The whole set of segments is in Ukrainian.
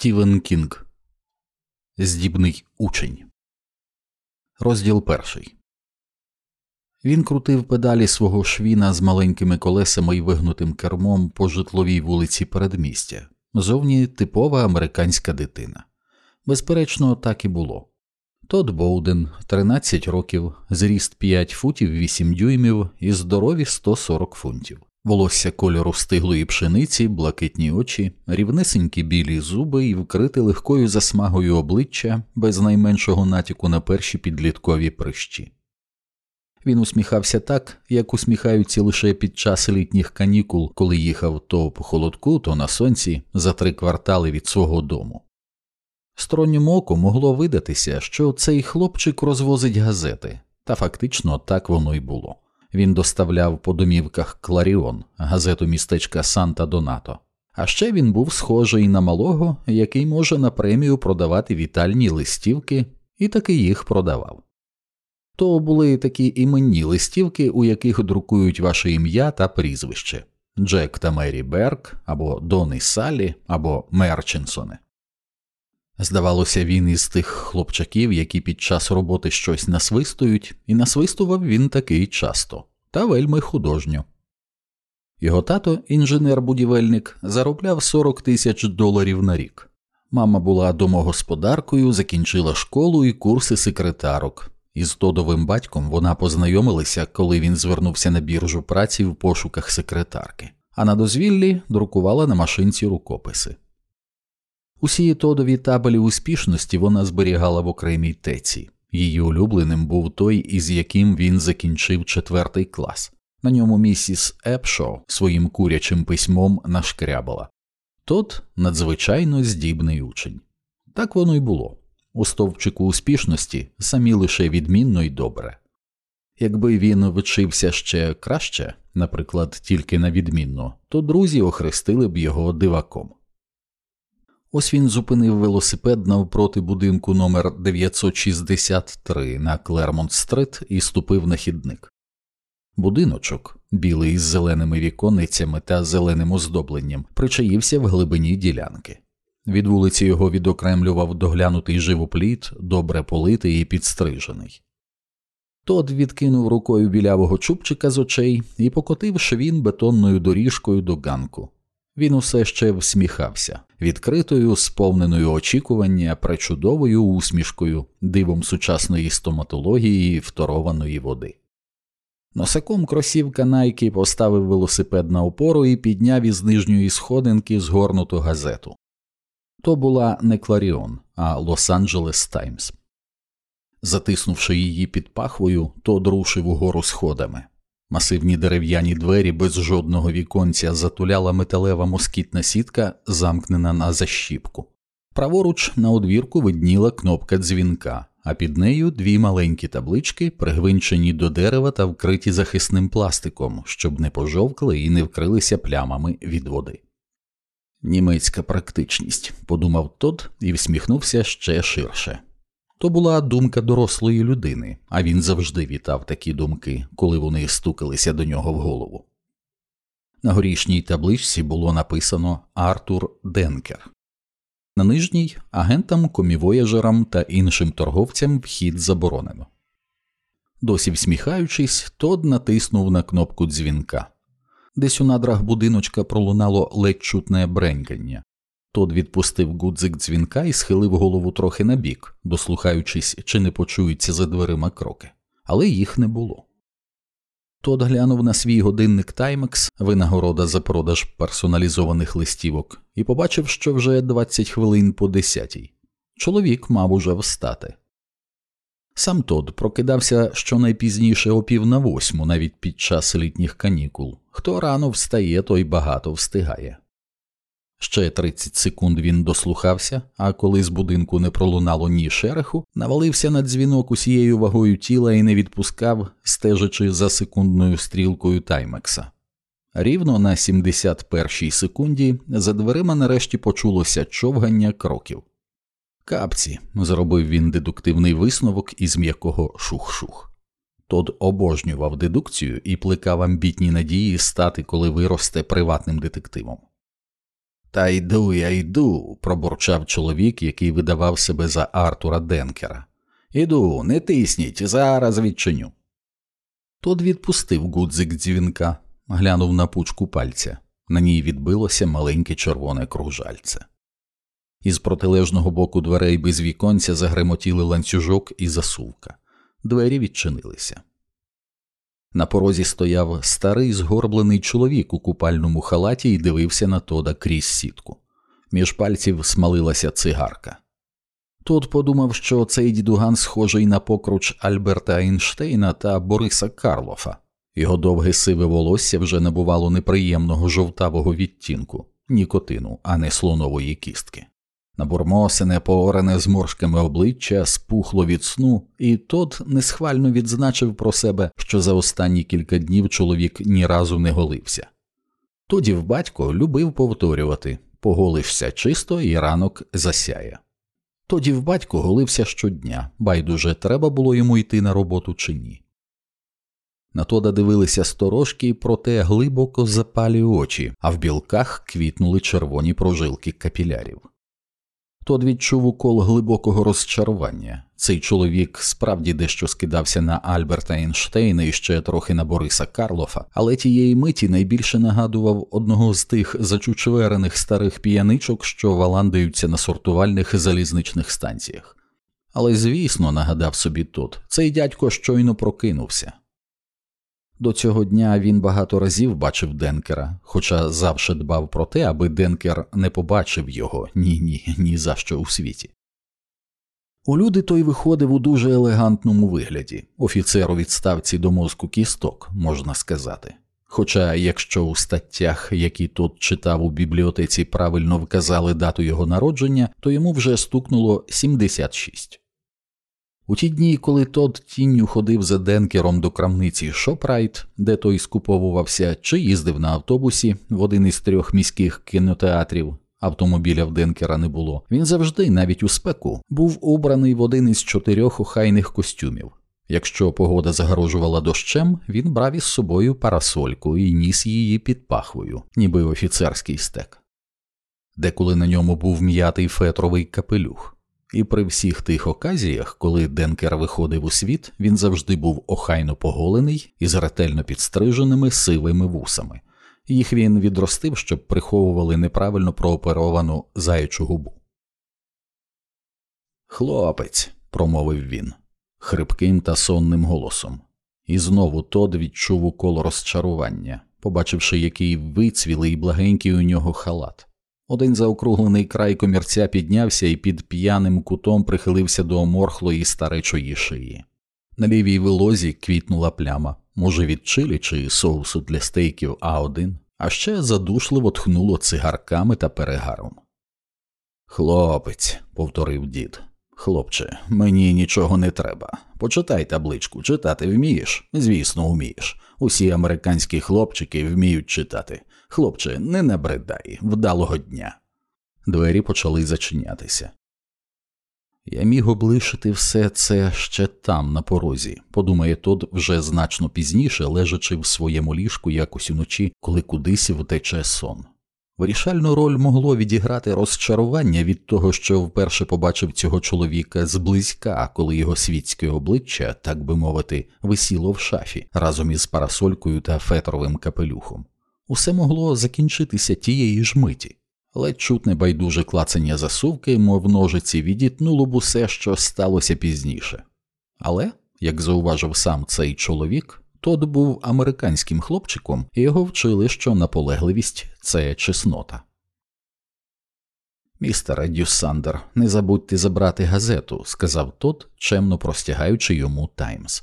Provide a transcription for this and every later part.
Стівен Кінг Здібний учень. Розділ перший. Він крутив педалі свого швіна з маленькими колесами і вигнутим кермом по житловій вулиці передмістя. Зовні типова американська дитина. Безперечно, так і було. Тод Боуден, 13 років, зріст 5 футів 8 дюймів і здорові 140 фунтів волосся кольору стиглої пшениці, блакитні очі, рівнисенькі білі зуби і вкрите легкою засмагою обличчя без найменшого натяку на перші підліткові прищі. Він усміхався так, як усміхаються лише під час літніх канікул, коли їхав то по холодку, то на сонці за три квартали від свого дому. Сторонньому оку могло видатися, що цей хлопчик розвозить газети, та фактично так воно й було він доставляв по домівках Кларіон, газету містечка Санта Донато. А ще він був схожий на малого, який може на премію продавати вітальні листівки, і таки їх продавав. То були такі іменні листівки, у яких друкують ваше ім'я та прізвище Джек та Мері Берк, або Дон і Саллі, або Мерчинсони. Здавалося, він із тих хлопчаків, які під час роботи щось насвистують, і насвистував він такий часто, та вельми художньо. Його тато, інженер-будівельник, заробляв 40 тисяч доларів на рік. Мама була домогосподаркою, закінчила школу і курси секретарок. Із Тодовим батьком вона познайомилася, коли він звернувся на біржу праці в пошуках секретарки, а на дозвіллі друкувала на машинці рукописи. Усі тодові табелі успішності вона зберігала в окремій теці. Її улюбленим був той, із яким він закінчив четвертий клас. На ньому місіс Епшо своїм курячим письмом нашкрябала. Тот надзвичайно здібний учень. Так воно й було. У стовпчику успішності самі лише відмінно й добре. Якби він вчився ще краще, наприклад, тільки на відмінно, то друзі охрестили б його диваком. Ось він зупинив велосипед навпроти будинку номер 963 на Клермонт Стрит і ступив на хідник. Будиночок, білий з зеленими віконницями та зеленим оздобленням, причаївся в глибині ділянки. Від вулиці його відокремлював доглянутий живопліт, добре политий і підстрижений. Тод відкинув рукою білявого чубчика з очей і покотив швін бетонною доріжкою до ганку. Він усе ще всміхався, відкритою, сповненою очікування, пречудовою усмішкою, дивом сучасної стоматології второваної води. Носаком кросівка Найкі поставив велосипед на опору і підняв із нижньої сходинки згорнуту газету. То була не Кларіон, а Лос-Анджелес Таймс. Затиснувши її під пахвою, Тод рушив угору сходами. Масивні дерев'яні двері без жодного віконця затуляла металева москітна сітка, замкнена на защіпку. Праворуч на одвірку видніла кнопка дзвінка, а під нею дві маленькі таблички, пригвинчені до дерева та вкриті захисним пластиком, щоб не пожовкли і не вкрилися плямами від води. Німецька практичність, подумав Тод і всміхнувся ще ширше. То була думка дорослої людини, а він завжди вітав такі думки, коли вони стукалися до нього в голову. На горішній табличці було написано Артур Денкер, на нижній агентам, комівояжерам та іншим торговцям вхід заборонено. Досі всміхаючись, Тод натиснув на кнопку дзвінка. Десь у надрах будиночка пролунало ледь чутне бренькання. Тод відпустив гудзик дзвінка і схилив голову трохи набік, дослухаючись, чи не почуються за дверима кроки, але їх не було. Тод глянув на свій годинник Таймекс, винагорода за продаж персоналізованих листівок, і побачив, що вже 20 хвилин по десятій. Чоловік мав уже встати. Сам Тод прокидався щонайпізніше о пів на восьму, навіть під час літніх канікул. Хто рано встає, той багато встигає. Ще 30 секунд він дослухався, а коли з будинку не пролунало ні шереху, навалився на дзвінок усією вагою тіла і не відпускав, стежачи за секундною стрілкою Таймекса. Рівно на 71-й секунді за дверима нарешті почулося човгання кроків. Капці, зробив він дедуктивний висновок із м'якого шух-шух. Тод обожнював дедукцію і плекав амбітні надії стати, коли виросте приватним детективом. Та йду, я йду, пробурчав чоловік, який видавав себе за Артура Денкера. Іду, не тисніть, зараз відчиню. Тод відпустив гудзик дзвінка, глянув на пучку пальця. На ній відбилося маленьке червоне кружальце. Із протилежного боку дверей без віконця загремотіли ланцюжок і засувка. Двері відчинилися. На порозі стояв старий згорблений чоловік у купальному халаті і дивився на Тода крізь сітку. Між пальців смалилася цигарка. Тод подумав, що цей дідуган схожий на покруч Альберта Ейнштейна та Бориса Карлофа. Його довге сиве волосся вже набувало неприємного жовтавого відтінку, нікотину, а не слонової кістки. Набурмосене, поорене зморшками обличчя, спухло від сну, і тот несхвально відзначив про себе, що за останні кілька днів чоловік ні разу не голився. Тодів батько любив повторювати поголишся чисто і ранок засяє. Тодів батько голився щодня, байдуже треба було йому йти на роботу чи ні. На Тода дивилися сторожки, проте глибоко запалі очі, а в білках квітнули червоні прожилки капілярів. Тод відчув укол глибокого розчарування. Цей чоловік справді дещо скидався на Альберта Ейнштейна і ще трохи на Бориса Карлофа, але тієї миті найбільше нагадував одного з тих зачучверених старих п'яничок, що валандаються на сортувальних залізничних станціях. Але, звісно, нагадав собі тот, цей дядько щойно прокинувся. До цього дня він багато разів бачив Денкера, хоча завше дбав про те, аби Денкер не побачив його ні ні ні за що у світі. У люди той виходив у дуже елегантному вигляді, офіцер у відставці до мозку кісток, можна сказати. Хоча, якщо у статтях, які тут читав у бібліотеці, правильно вказали дату його народження, то йому вже стукнуло 76. У ті дні, коли тот тінню ходив за денкером до крамниці Шопрайт, де той скуповувався, чи їздив на автобусі в один із трьох міських кінотеатрів, автомобіля в денкера не було, він завжди, навіть у спеку, був убраний в один із чотирьох охайних костюмів. Якщо погода загрожувала дощем, він брав із собою парасольку і ніс її під пахвою, ніби офіцерський стек. Деколи на ньому був м'ятий фетровий капелюх. І при всіх тих оказіях, коли Денкер виходив у світ, він завжди був охайно поголений і з ретельно підстриженими сивими вусами. Їх він відростив, щоб приховували неправильно прооперовану заячу губу. Хлопець, промовив він, хрипким та сонним голосом, і знову Тод відчув укол розчарування, побачивши, який вицвілий і благенький у нього халат. Один заокруглений край комірця піднявся і під п'яним кутом прихилився до оморхлої старечої шиї. На лівій вилозі квітнула пляма, може, від чилі чи соусу для стейків А1, а ще задушливо тхнуло цигарками та перегаром. Хлопець, повторив дід. Хлопче, мені нічого не треба. Почитай табличку, читати вмієш? Звісно, вмієш. Усі американські хлопчики вміють читати. Хлопче, не набридай, вдалого дня. Двері почали зачинятися. Я міг облишити все це ще там, на порозі, подумає Тод вже значно пізніше, лежачи в своєму ліжку якось уночі, коли кудись втече сон. Вирішальну роль могло відіграти розчарування від того, що вперше побачив цього чоловіка зблизька, коли його світське обличчя, так би мовити, висіло в шафі разом із парасолькою та фетровим капелюхом. Усе могло закінчитися тієї ж миті. Ледь чутне байдуже клацання засувки, мов ножиці, відітнуло б усе, що сталося пізніше. Але, як зауважив сам цей чоловік, тот був американським хлопчиком, і його вчили, що наполегливість це чеснота. Містере Дюссандер, не забудьте забрати газету, сказав тот, чемно простягаючи йому Таймс.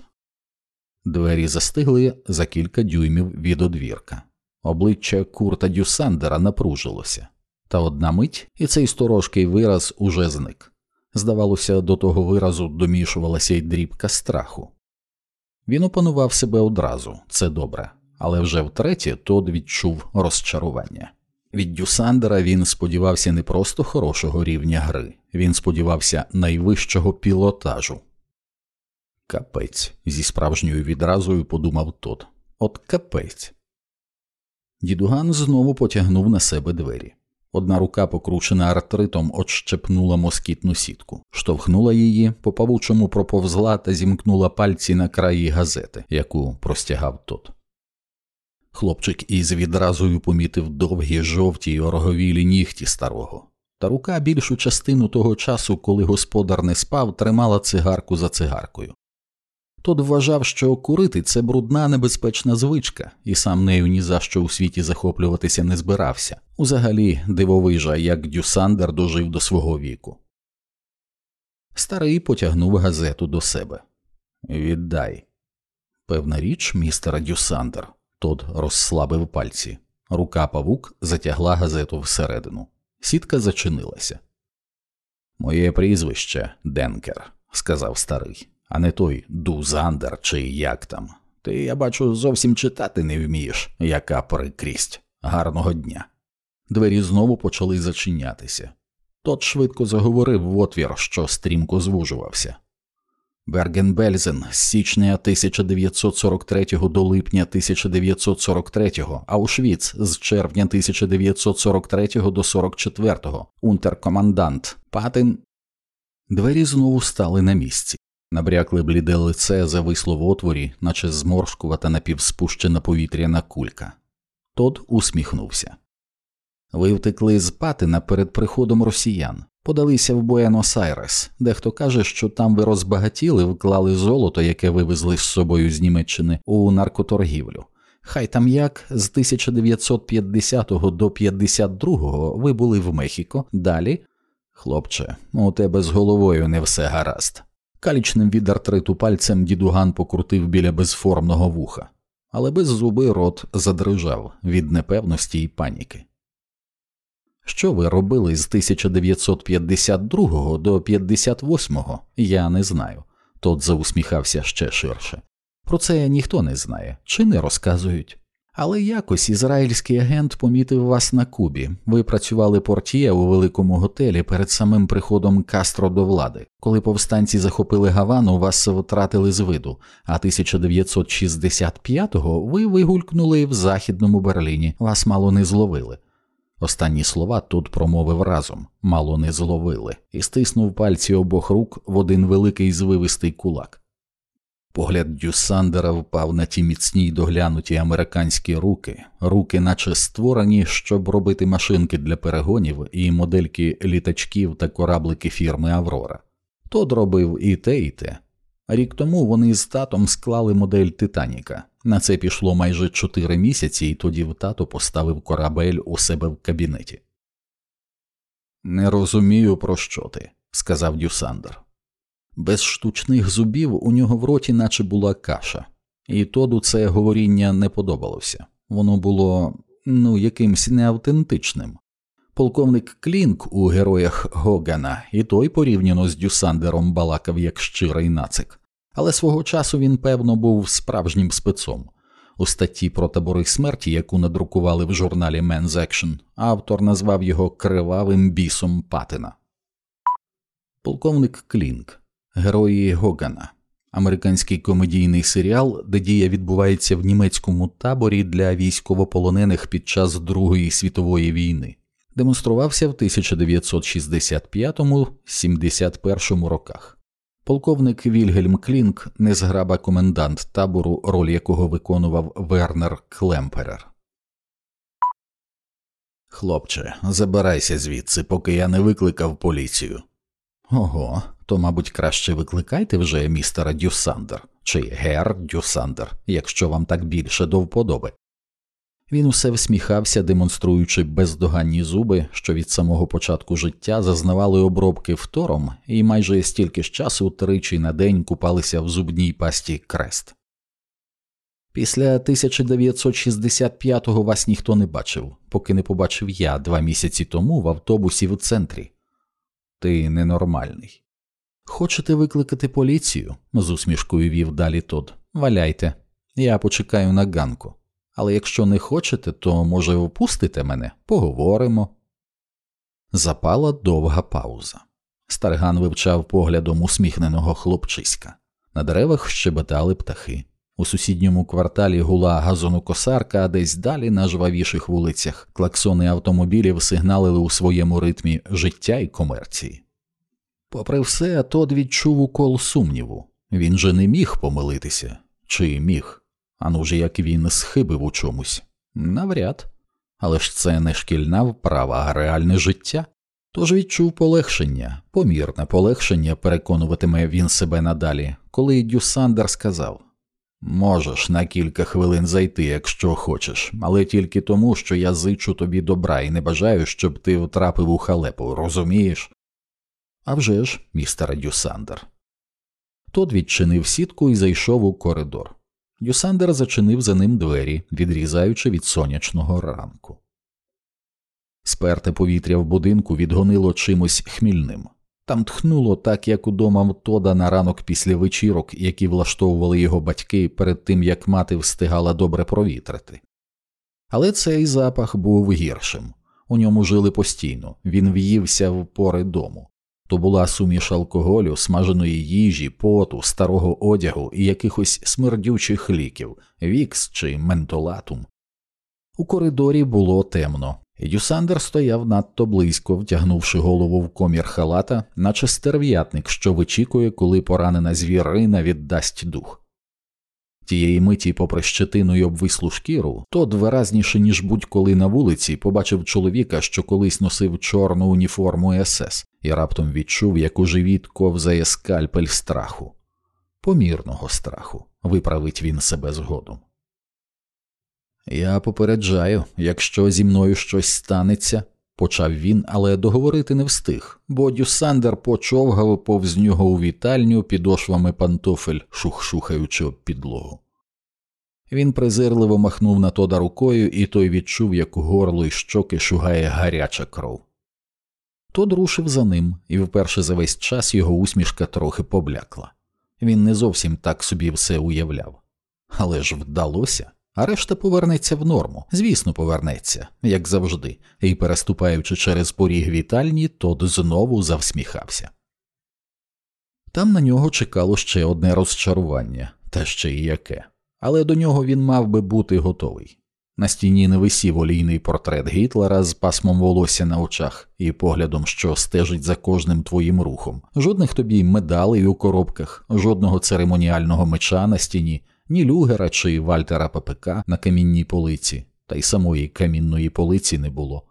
Двері застигли за кілька дюймів від одвірка. Обличчя Курта Дюссандера напружилося, та одна мить, і цей сторожкий вираз уже зник. Здавалося, до того виразу домішувалася й дрібка страху. Він опанував себе одразу, це добре, але вже втретє Тод відчув розчарування. Від Дюсандера він сподівався не просто хорошого рівня гри, він сподівався найвищого пілотажу. Капець, зі справжньою відразою подумав Тод. От капець. Дідуган знову потягнув на себе двері. Одна рука, покручена артритом, отщепнула москітну сітку, штовхнула її, по павучому проповзла та зімкнула пальці на краї газети, яку простягав тот. Хлопчик із відразою помітив довгі жовті й ороговілі нігті старого, та рука більшу частину того часу, коли господар не спав, тримала цигарку за цигаркою. Тот вважав, що курити це брудна небезпечна звичка, і сам нею ні за що у світі захоплюватися не збирався. Узагалі дивовижа, як Дюсандер дожив до свого віку. Старий потягнув газету до себе. Віддай. Певна річ, містер Дюсандер. Тот розслабив пальці. Рука павук затягла газету всередину. Сітка зачинилася. Моє прізвище Денкер, сказав старий а не той Дузандер чи як там. Ти, я бачу, зовсім читати не вмієш, яка прикрість. Гарного дня. Двері знову почали зачинятися. Тот швидко заговорив в отвір, що стрімко звужувався. Бергенбельзен з січня 1943 до липня 1943, Аушвіц з червня 1943 до 44, унтеркомандант, Патин. Двері знову стали на місці. Набрякле бліде лице зависло в отворі, наче зморшкувата напівспущена повітряна кулька. Тод усміхнувся. Ви втекли з Патина перед приходом росіян, подалися в Буенос Айрес. Дехто каже, що там ви розбагатіли, вклали золото, яке вивезли з собою з Німеччини у наркоторгівлю. Хай там як з 1950 до 52 ви були в Мехіко, далі. Хлопче, у тебе з головою не все гаразд. Калічним від артриту пальцем дідуган покрутив біля безформного вуха, але без зуби рот задрижав від непевності й паніки. Що ви робили з 1952 до 58, я не знаю. Тот заусміхався ще ширше. Про це ніхто не знає, чи не розказують. Але якось ізраїльський агент помітив вас на Кубі. Ви працювали портіє у великому готелі перед самим приходом Кастро до влади. Коли повстанці захопили Гавану, вас втратили з виду, а 1965-го ви вигулькнули в Західному Берліні, вас мало не зловили. Останні слова тут промовив разом, мало не зловили, і стиснув пальці обох рук в один великий звивистий кулак. Погляд Дюсандера впав на ті міцні й доглянуті американські руки, руки, наче створені, щоб робити машинки для перегонів і модельки літачків та кораблики фірми Аврора. Тод робив і те, і те. Рік тому вони з татом склали модель Титаніка. На це пішло майже чотири місяці, і тоді в тато поставив корабель у себе в кабінеті. Не розумію, про що ти, сказав Дюсандер. Без штучних зубів у нього в роті наче була каша, і Тоду це говоріння не подобалося воно було ну якимсь неавтентичним. Полковник Клінк у героях Гогана і той порівняно з Дюсандером балакав як щирий нацик, але свого часу він, певно, був справжнім спецом. У статті про табори смерті, яку надрукували в журналі Men's Action, автор назвав його кривавим бісом Патина. Полковник Клінк Герої Гогана, американський комедійний серіал, де дія відбувається в німецькому таборі для військовополонених під час Другої світової війни, демонструвався в 1965-71 роках. Полковник Вільгельм Клінк, незграба комендант табору, роль якого виконував Вернер Клемперер. Хлопче, забирайся звідси, поки я не викликав поліцію. Ого, то, мабуть, краще викликайте вже містера Дюсандер чи гер Дюсандер, якщо вам так більше до вподоби. Він усе всміхався, демонструючи бездоганні зуби, що від самого початку життя зазнавали обробки втором, і майже стільки ж часу тричі на день купалися в зубній пасті крест. Після 1965-го вас ніхто не бачив, поки не побачив я два місяці тому в автобусі в центрі. Ти ненормальний. Хочете викликати поліцію? з усмішкою вів далі Тод. Валяйте, я почекаю на ганку. Але якщо не хочете, то, може, впустите мене, поговоримо. Запала довга пауза. Старган вивчав поглядом усміхненого хлопчиська. На деревах щебетали птахи. У сусідньому кварталі гула газонокосарка, а десь далі на жвавіших вулицях клаксони автомобілів сигналили у своєму ритмі життя і комерції. Попри все, Тод відчув укол сумніву. Він же не міг помилитися, чи міг, ану ж як він схибив у чомусь, навряд, але ж це не шкільна вправа, а реальне життя. Тож відчув полегшення, помірне полегшення переконуватиме він себе надалі, коли Дюсандер сказав Можеш на кілька хвилин зайти, якщо хочеш, але тільки тому, що я зичу тобі добра і не бажаю, щоб ти втрапив у халепу, розумієш? «А вже ж, містере Дюсандер. Тот відчинив сітку і зайшов у коридор. Дюсандер зачинив за ним двері, відрізаючи від сонячного ранку. Сперте повітря в будинку відгонило чимось хмільним. Там тхнуло так, як удома в Тода на ранок після вечірок, які влаштовували його батьки перед тим, як мати встигала добре провітрити. Але цей запах був гіршим. У ньому жили постійно, він в'ївся в пори дому. То була суміш алкоголю, смаженої їжі, поту, старого одягу і якихось смердючих ліків, вікс чи ментолатум. У коридорі було темно, Юсандер стояв надто близько, втягнувши голову в комір халата, наче стерв'ятник, що вичікує, коли поранена звірина віддасть дух. Тієї миті, попри щетину й обвислу шкіру, тот виразніше, ніж будь-коли на вулиці, побачив чоловіка, що колись носив чорну уніформу СС, і раптом відчув, як у живіт ковзає скальпель страху, помірного страху, виправить він себе згодом. Я попереджаю, якщо зі мною щось станеться, почав він, але договорити не встиг, бо Дюсандер почовгав повз нього у вітальню підошвами пантофель, шухшухаючи об підлогу. Він презирливо махнув на Тода рукою, і той відчув, як горло й щоки шугає гаряча кров. Тод рушив за ним, і вперше за весь час його усмішка трохи поблякла. Він не зовсім так собі все уявляв. Але ж вдалося а решта повернеться в норму. Звісно, повернеться, як завжди, і, переступаючи через поріг вітальні, Тод знову завсміхався. Там на нього чекало ще одне розчарування, та ще й яке, але до нього він мав би бути готовий. На стіні не висів олійний портрет Гітлера з пасмом волосся на очах і поглядом, що стежить за кожним твоїм рухом, жодних тобі медалей у коробках, жодного церемоніального меча на стіні, ні Люгера чи Вальтера ППК на камінній полиці, та й самої камінної полиці не було.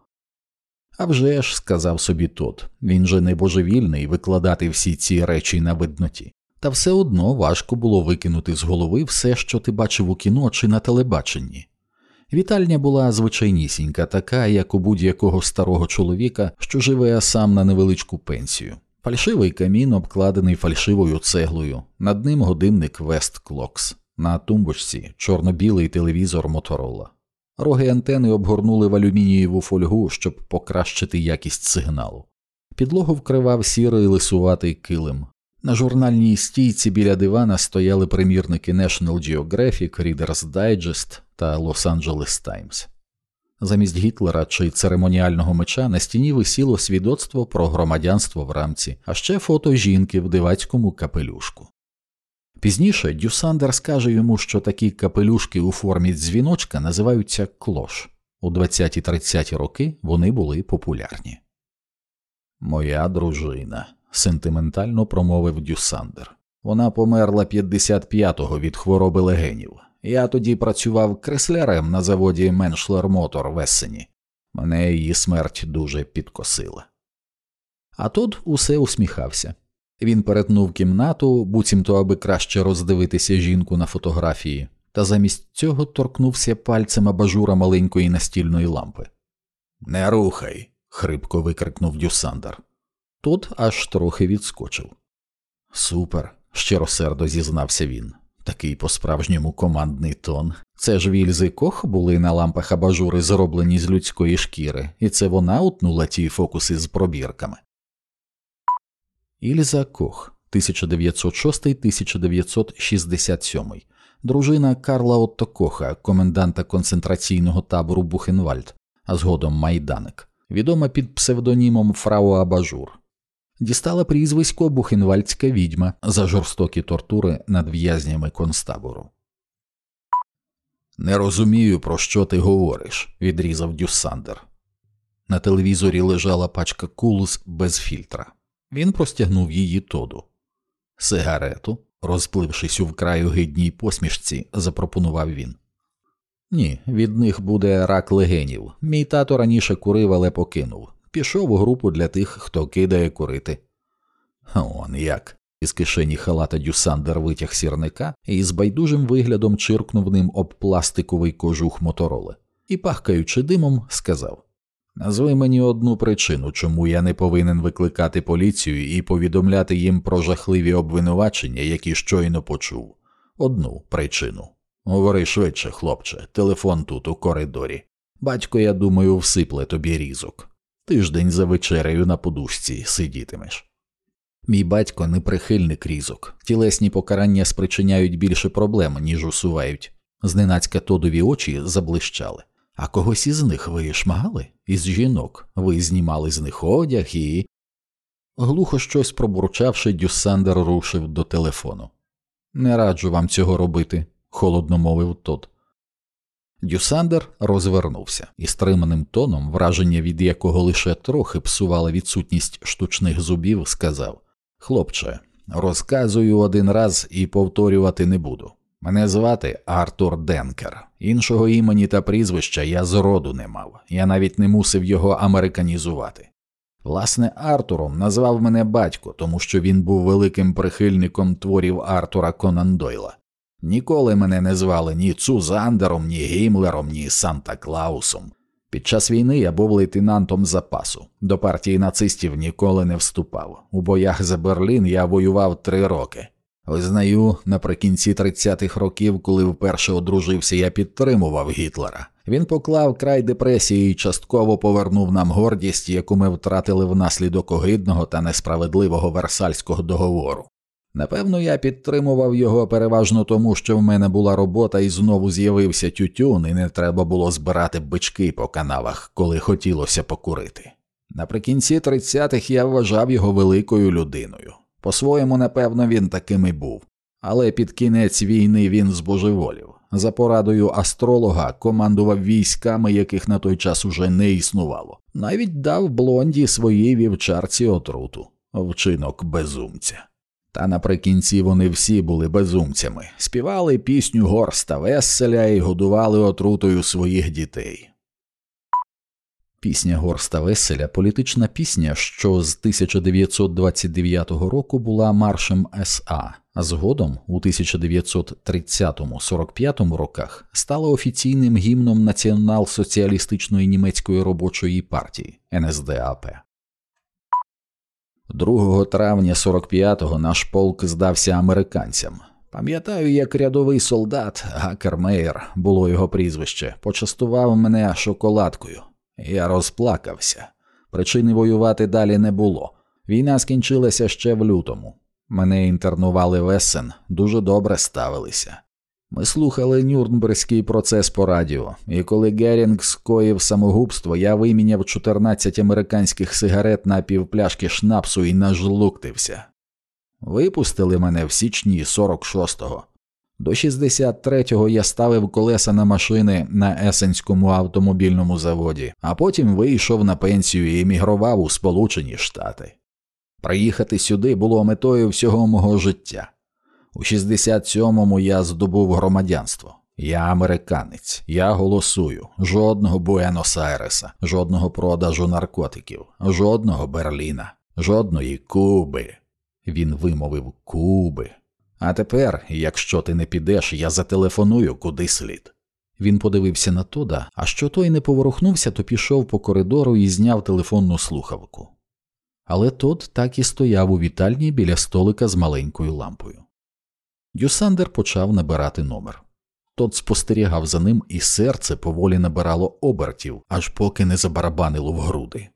«А вже ж», – сказав собі тот, він же не божевільний викладати всі ці речі на видноті, та все одно важко було викинути з голови все, що ти бачив у кіно чи на телебаченні. Вітальня була звичайнісінька, така, як у будь-якого старого чоловіка, що живе сам на невеличку пенсію. Фальшивий камін, обкладений фальшивою цеглою, над ним годинник Вест Клокс. На тумбочці чорно-білий телевізор Моторола. Роги антени обгорнули в алюмінієву фольгу, щоб покращити якість сигналу. Підлогу вкривав сірий лисуватий килим. На журнальній стійці біля дивана стояли примірники National Geographic, Reader's Digest та Los Angeles Times. Замість Гітлера чи церемоніального меча на стіні висіло свідоцтво про громадянство в рамці, а ще фото жінки в дивацькому капелюшку. Пізніше Дюсандер скаже йому, що такі капелюшки у формі дзвіночка називаються клош. У 20-30 роки вони були популярні. Моя дружина, сентиментально промовив Дюсандер. Вона померла 55-го від хвороби легенів. Я тоді працював креслярем на заводі Меншлер Мотор в Ессені. Мене її смерть дуже підкосила. А тут усе усміхався. Він перетнув кімнату, буцімто аби краще роздивитися жінку на фотографії, та замість цього торкнувся пальцем абажура маленької настільної лампи. Не рухай. хрипко викрикнув Дюсандер. Тут аж трохи відскочив. Супер, щиросердо зізнався він. Такий по справжньому командний тон. Це ж вільзи кох були на лампах абажури, зроблені з людської шкіри, і це вона утнула ті фокуси з пробірками. Ільза Кох, 1906-1967, дружина Карла Отто Коха, коменданта концентраційного табору Бухенвальд, а згодом Майданик, відома під псевдонімом Фрау Абажур. Дістала прізвисько Бухенвальдська відьма за жорстокі тортури над в'язнями концтабору. Не розумію, про що ти говориш, відрізав Дюссандер. На телевізорі лежала пачка кулус без фільтра. Він простягнув її тоду. Сигарету, розплившись у вкраю гидній посмішці, запропонував він. Ні, від них буде рак легенів. Мій тато раніше курив, але покинув. Пішов у групу для тих, хто кидає курити. Он як. Із кишені халата Дюсандер витяг сірника і з байдужим виглядом чиркнув ним об пластиковий кожух мотороли і, пахкаючи димом, сказав Назви мені одну причину, чому я не повинен викликати поліцію і повідомляти їм про жахливі обвинувачення, які щойно почув. Одну причину. Говори швидше, хлопче, телефон тут, у коридорі. Батько, я думаю, всипле тобі різок. Тиждень за вечерею на подушці сидітимеш. Мій батько не прихильник різок, тілесні покарання спричиняють більше проблем, ніж усувають. Зненацька тодові очі заблищали. А когось із них ви шмагали? Із жінок, ви знімали з них одяг і. Глухо щось пробурчавши, Дюссандер рушив до телефону. Не раджу вам цього робити, холодно мовив тот. Дюсандер розвернувся і стриманим тоном, враження від якого лише трохи псувала відсутність штучних зубів, сказав Хлопче, розказую один раз і повторювати не буду. Мене звати Артур Денкер. Іншого імені та прізвища я зроду не мав, я навіть не мусив його американізувати. Власне, Артуром назвав мене батько, тому що він був великим прихильником творів Артура Конан Дойла. Ніколи мене не звали ні Цузандером, ні Гімлером, ні Санта Клаусом. Під час війни я був лейтенантом запасу. До партії нацистів ніколи не вступав. У боях за Берлін я воював три роки. Визнаю, наприкінці 30-х років, коли вперше одружився, я підтримував Гітлера. Він поклав край депресії і частково повернув нам гордість, яку ми втратили внаслідок огидного та несправедливого Версальського договору. Напевно, я підтримував його переважно тому, що в мене була робота і знову з'явився тютюн, і не треба було збирати бички по канавах, коли хотілося покурити. Наприкінці 30-х я вважав його великою людиною. По-своєму, напевно, він таким і був. Але під кінець війни він збожеволів. За порадою астролога командував військами, яких на той час уже не існувало, навіть дав блонді своїй вівчарці отруту, вчинок безумця. Та наприкінці вони всі були безумцями, співали пісню горста веселя і годували отрутою своїх дітей. Пісня Горста Веселя політична пісня, що з 1929 року була маршем СА, а згодом у 1930-45 роках стала офіційним гімном Націонал-соціалістичної німецької робочої партії НСДАП. 2 травня 45-го наш полк здався американцям. Пам'ятаю, як рядовий солдат Гакермейер було його прізвище, почастував мене шоколадкою. Я розплакався. Причини воювати далі не було. Війна скінчилася ще в лютому. Мене інтернували в Ессен, дуже добре ставилися. Ми слухали Нюрнберзький процес по радіо, і коли Герінг скоїв самогубство, я виміняв 14 американських сигарет на півпляшки шнапсу і нажлуктився. Випустили мене в січні 46-го. До 63-го я ставив колеса на машини на Есенському автомобільному заводі, а потім вийшов на пенсію і емігрував у Сполучені Штати. Приїхати сюди було метою всього мого життя. У 67-му я здобув громадянство. Я американець, я голосую, жодного Буенос-Айреса, жодного продажу наркотиків, жодного Берліна, жодної Куби. Він вимовив Куби. А тепер, якщо ти не підеш, я зателефоную куди слід. Він подивився на Тода, а що той не поворухнувся, то пішов по коридору і зняв телефонну слухавку. Але Тод так і стояв у вітальні біля столика з маленькою лампою. Дюсандер почав набирати номер. Тот спостерігав за ним, і серце поволі набирало обертів, аж поки не забарабанило в груди.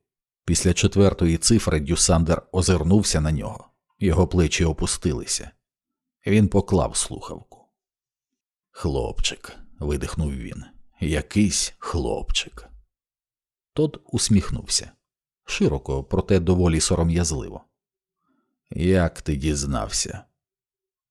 Після четвертої цифри Дюсандер озирнувся на нього, його плечі опустилися. Він поклав слухавку. Хлопчик, видихнув він, якийсь хлопчик. Тот усміхнувся широко, проте доволі сором'язливо. Як ти дізнався?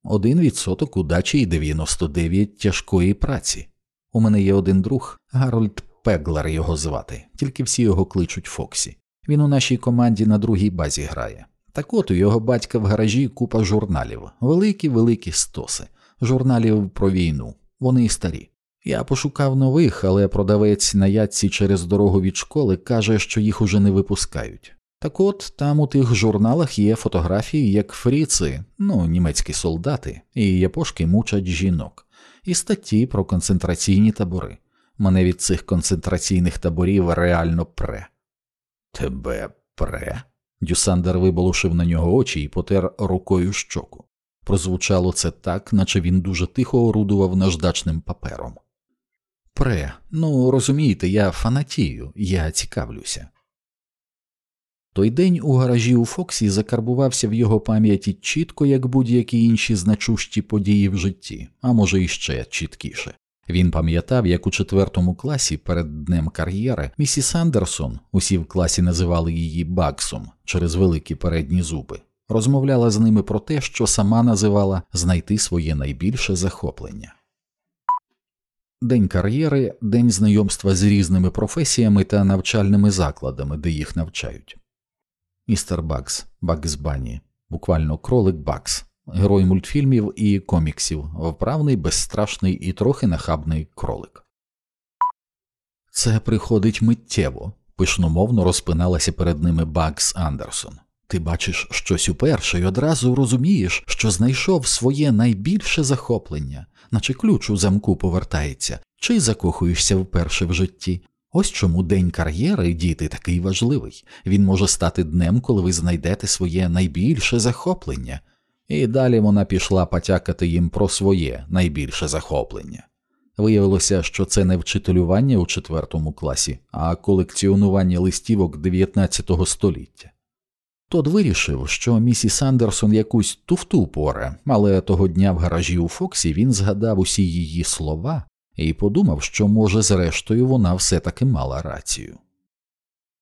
Один відсоток удачі і 99 тяжкої праці. У мене є один друг, Гарольд Пеглер його звати, тільки всі його кличуть Фоксі. Він у нашій команді на другій базі грає. Так от у його батька в гаражі купа журналів, великі великі стоси, журналів про війну, вони і старі. Я пошукав нових, але продавець на ятці через дорогу від школи каже, що їх уже не випускають. Так от там у тих журналах є фотографії, як фріци, ну, німецькі солдати, і япошки мучать жінок, і статті про концентраційні табори. Мене від цих концентраційних таборів реально пре. Тебе пре? Дюсандер виболушив на нього очі і потер рукою щоку. Прозвучало це так, наче він дуже тихо орудував наждачним папером. Пре, ну розумієте, я фанатію, я цікавлюся. Той день у гаражі у Фоксі закарбувався в його пам'яті чітко, як будь-які інші значущі події в житті, а може іще чіткіше. Він пам'ятав, як у четвертому класі перед днем кар'єри місіс Андерсон, усі в класі називали її Баксом через великі передні зуби, розмовляла з ними про те, що сама називала знайти своє найбільше захоплення. День кар'єри день знайомства з різними професіями та навчальними закладами, де їх навчають. Містер Бакс, Бакс Бані, буквально кролик Бакс, герой мультфільмів і коміксів, вправний, безстрашний і трохи нахабний кролик. Це приходить миттєво, пишномовно розпиналася перед ними Бакс Андерсон. Ти бачиш щось уперше і одразу розумієш, що знайшов своє найбільше захоплення, наче ключ у замку повертається, чи закохуєшся вперше в житті. Ось чому день кар'єри, діти, такий важливий. Він може стати днем, коли ви знайдете своє найбільше захоплення. І далі вона пішла потякати їм про своє найбільше захоплення. Виявилося, що це не вчителювання у четвертому класі, а колекціонування листівок 19 століття. Тод вирішив, що місіс Андерсон якусь туфту поре, але того дня в гаражі у Фоксі він згадав усі її слова і подумав, що, може, зрештою, вона все таки мала рацію.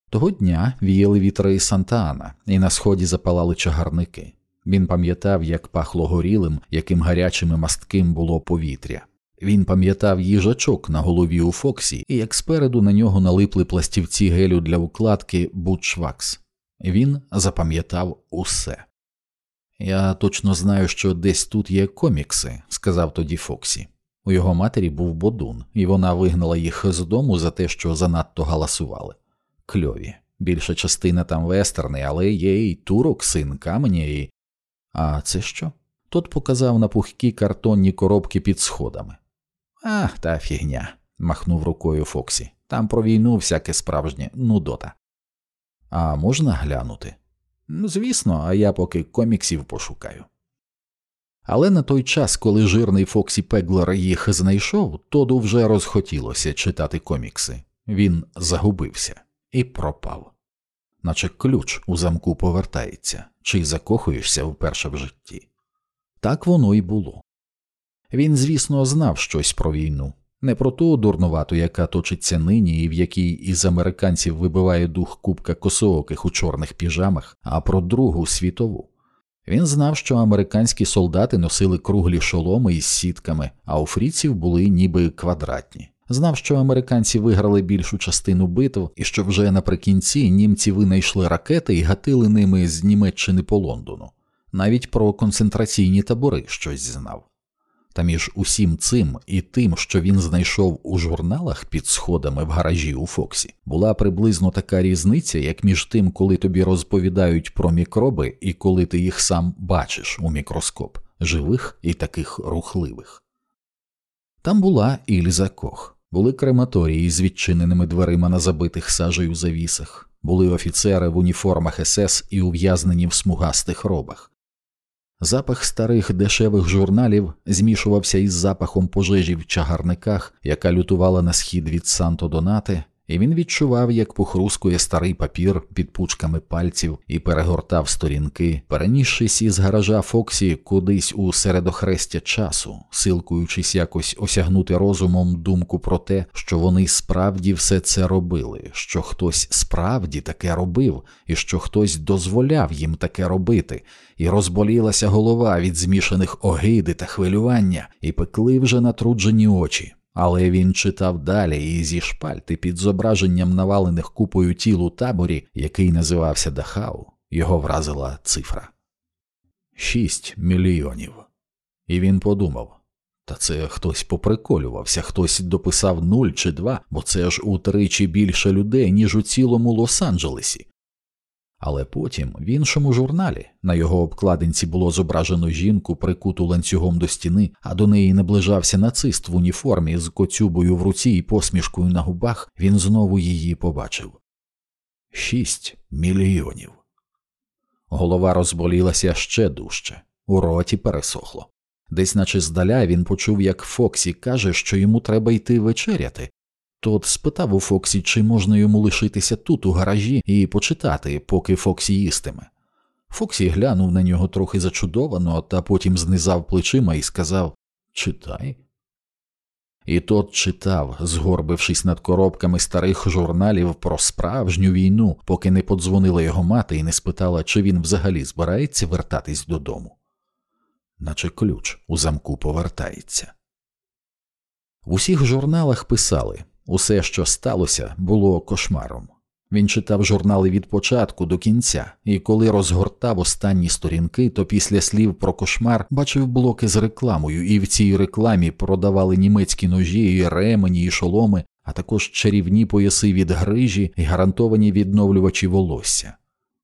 Того дня віяли вітри із Санта-Ана, і на сході запалали чагарники. Він пам'ятав, як пахло горілим, яким гарячим і мастким було повітря. Він пам'ятав їжачок на голові у Фоксі, і як спереду на нього налипли пластівці гелю для укладки Бутшвакс. Він запам'ятав усе. Я точно знаю, що десь тут є комікси, сказав тоді Фоксі. У його матері був бодун, і вона вигнала їх з дому за те, що занадто галасували. Кльові. Більша частина там вестерни, але є і турок, син каменя, і. А це що? Тот показав на пухкі картонні коробки під сходами. Ах, та фігня, махнув рукою Фоксі. Там про війну всяке справжнє нудота. А можна глянути? Ну, звісно, а я поки коміксів пошукаю. Але на той час, коли жирний Фоксі Пеглер їх знайшов, Тоду вже розхотілося читати комікси. Він загубився і пропав, наче ключ у замку повертається, чи закохуєшся вперше в житті. Так воно й було. Він, звісно, знав щось про війну, не про ту дурнувату, яка точиться нині, і в якій із американців вибиває дух кубка косооких у чорних піжамах, а про Другу світову. Він знав, що американські солдати носили круглі шоломи із сітками, а у фріців були ніби квадратні. Знав, що американці виграли більшу частину битв і що вже наприкінці німці винайшли ракети і гатили ними з Німеччини по Лондону. Навіть про концентраційні табори щось знав. Та між усім цим і тим, що він знайшов у журналах під сходами в гаражі у Фоксі, була приблизно така різниця, як між тим, коли тобі розповідають про мікроби і коли ти їх сам бачиш у мікроскоп, живих і таких рухливих. Там була Ільза Кох, були крематорії з відчиненими дверима на забитих сажею завісах, були офіцери в уніформах СС і ув'язнені в смугастих робах. Запах старих дешевих журналів змішувався із запахом пожежі в чагарниках, яка лютувала на схід від Санто Донати, і він відчував, як похрускує старий папір під пучками пальців і перегортав сторінки, перенісшись із гаража Фоксі кудись у середохрестя часу, силкуючись якось осягнути розумом думку про те, що вони справді все це робили, що хтось справді таке робив, і що хтось дозволяв їм таке робити, і розболілася голова від змішаних огиди та хвилювання, і пекли вже натруджені очі але він читав далі і зі шпальти під зображенням навалених купою тіл у таборі, який називався Дахау, його вразила цифра шість мільйонів. І він подумав та це хтось поприколювався, хтось дописав нуль чи два, бо це ж утричі більше людей, ніж у цілому Лос-Анджелесі. Але потім в іншому журналі на його обкладинці було зображено жінку, прикуту ланцюгом до стіни, а до неї наближався нацист в уніформі з коцюбою в руці і посмішкою на губах, він знову її побачив шість мільйонів. Голова розболілася ще дужче, у роті пересохло. Десь, наче здаля, він почув, як Фоксі каже, що йому треба йти вечеряти. Тод спитав у Фоксі, чи можна йому лишитися тут, у гаражі, і почитати, поки Фоксі їстиме. Фоксі глянув на нього трохи зачудовано, та потім знизав плечима і сказав Читай. І Тод читав, згорбившись над коробками старих журналів про справжню війну, поки не подзвонила його мати і не спитала, чи він взагалі збирається вертатись додому наче ключ у замку повертається. В усіх журналах писали усе, що сталося, було кошмаром. Він читав журнали від початку до кінця, і коли розгортав останні сторінки, то після слів про кошмар бачив блоки з рекламою, і в цій рекламі продавали німецькі ножі, і ремені, і шоломи, а також чарівні пояси від грижі і гарантовані відновлювачі волосся.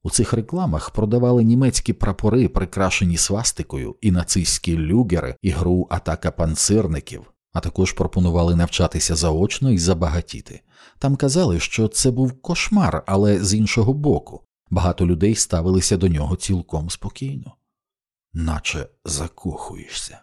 У цих рекламах продавали німецькі прапори, прикрашені свастикою, і нацистські люгери, і гру атака панцирників, а також пропонували навчатися заочно і забагатіти. Там казали, що це був кошмар, але з іншого боку, багато людей ставилися до нього цілком спокійно, наче закохуєшся.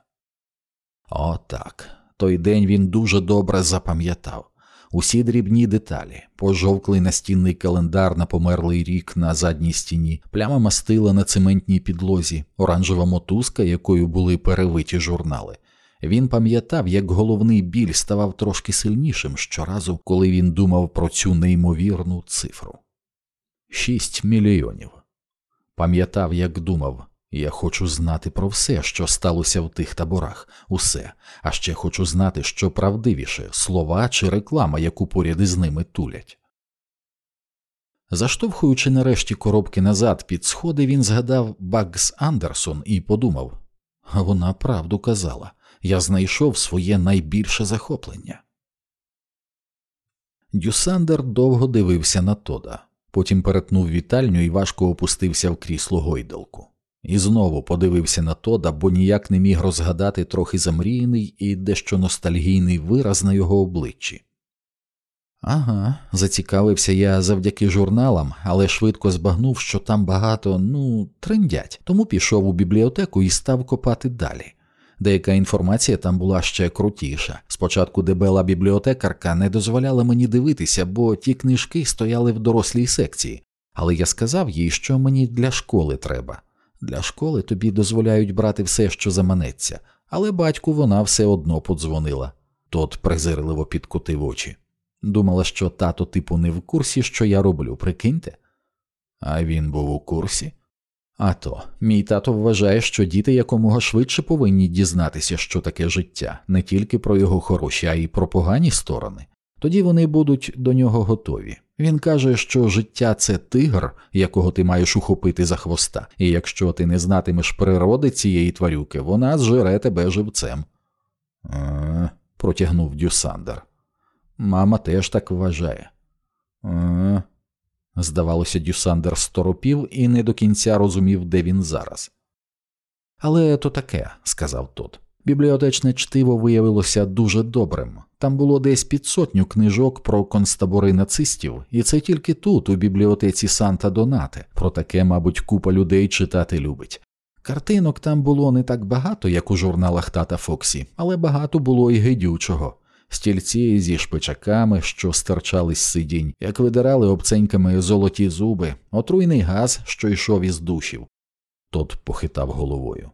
О, так. Той день він дуже добре запам'ятав усі дрібні деталі, пожовклий настінний календар на померлий рік на задній стіні, пляма мастила на цементній підлозі, оранжева мотузка, якою були перевиті журнали. Він пам'ятав, як головний біль ставав трошки сильнішим щоразу, коли він думав про цю неймовірну цифру. Шість мільйонів. Пам'ятав, як думав, я хочу знати про все, що сталося в тих таборах, усе, а ще хочу знати, що правдивіше слова чи реклама, яку поряд із ними тулять. Заштовхуючи нарешті коробки назад під сходи, він згадав Багс Андерсон і подумав вона правду казала я знайшов своє найбільше захоплення. Дюсандер довго дивився на Тода, потім перетнув вітальню і важко опустився в крісло гойдалку. І знову подивився на Тода, бо ніяк не міг розгадати трохи замріяний і дещо ностальгійний вираз на його обличчі. Ага, зацікавився я завдяки журналам, але швидко збагнув, що там багато, ну, трендять, тому пішов у бібліотеку і став копати далі. Деяка інформація там була ще крутіша. Спочатку дебела бібліотекарка не дозволяла мені дивитися, бо ті книжки стояли в дорослій секції, але я сказав їй, що мені для школи треба. Для школи тобі дозволяють брати все, що заманеться, але батьку вона все одно подзвонила. Тот презирливо підкотив очі. Думала, що тато типу не в курсі, що я роблю, прикиньте. А він був у курсі. А то, мій тато вважає, що діти якомога швидше повинні дізнатися, що таке життя, не тільки про його хороші, а й про погані сторони. Тоді вони будуть до нього готові. Він каже, що життя це тигр, якого ти маєш ухопити за хвоста, і якщо ти не знатимеш природи цієї тварюки, вона зжере тебе живцем. Е, протягнув Дюсандер. Мама теж так вважає. Е, здавалося, Дюсандер сторопів і не до кінця розумів, де він зараз. Але то таке, сказав тот. Бібліотечне чтиво виявилося дуже добрим. Там було десь під сотню книжок про концтабори нацистів, і це тільки тут, у бібліотеці Санта Донате. Про таке, мабуть, купа людей читати любить. Картинок там було не так багато, як у журналах Тата Фоксі, але багато було і гидючого. Стільці зі шпичаками, що стирчали з сидінь, як видирали обценьками золоті зуби, отруйний газ, що йшов із душів. Тот похитав головою.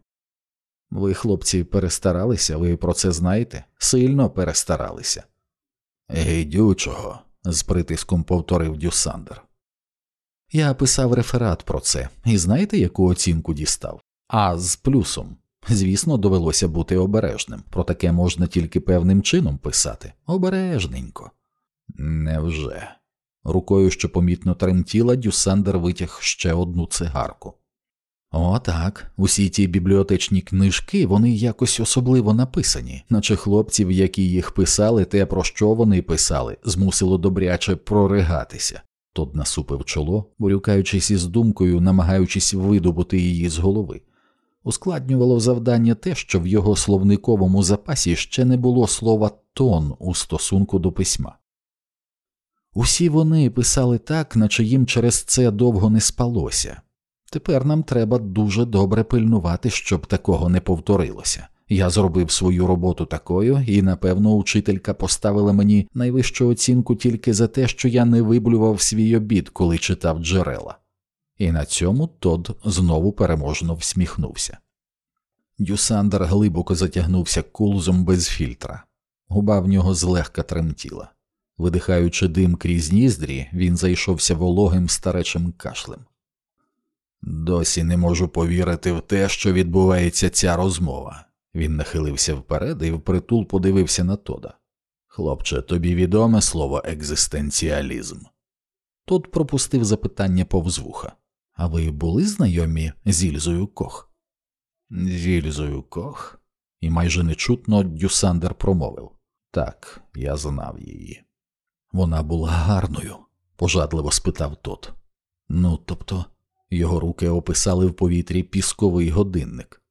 Ви, хлопці, перестаралися, ви про це знаєте? Сильно перестаралися. Гейдючого, з притиском повторив Дюсандер. Я писав реферат про це, і знаєте, яку оцінку дістав? А з плюсом. Звісно, довелося бути обережним. Про таке можна тільки певним чином писати. Обережненько. Невже? Рукою, що помітно тремтіла, Дюсандер витяг ще одну цигарку. О, так, усі ті бібліотечні книжки, вони якось особливо написані, наче хлопців, які їх писали, те, про що вони писали, змусило добряче проригатися. Тот насупив чоло, борюкаючись із думкою, намагаючись видобути її з голови. Ускладнювало завдання те, що в його словниковому запасі ще не було слова тон у стосунку до письма. Усі вони писали так, наче їм через це довго не спалося. Тепер нам треба дуже добре пильнувати, щоб такого не повторилося. Я зробив свою роботу такою, і, напевно, учителька поставила мені найвищу оцінку тільки за те, що я не виблював свій обід, коли читав джерела. І на цьому Тод знову переможно всміхнувся. Дюсандер глибоко затягнувся кулзом без фільтра, губа в нього злегка тремтіла. Видихаючи дим крізь ніздрі, він зайшовся вологим старечим кашлем. Досі не можу повірити в те, що відбувається ця розмова. Він нахилився вперед і впритул подивився на Тода. Хлопче, тобі відоме слово екзистенціалізм. Тод пропустив запитання повз вуха. А ви були знайомі з Ільзою Кох? З Ільзою Кох? І майже нечутно Дюсандер промовив так, я знав її. Вона була гарною, пожадливо спитав тот. Ну, тобто, його руки описали в повітрі пісковий годинник.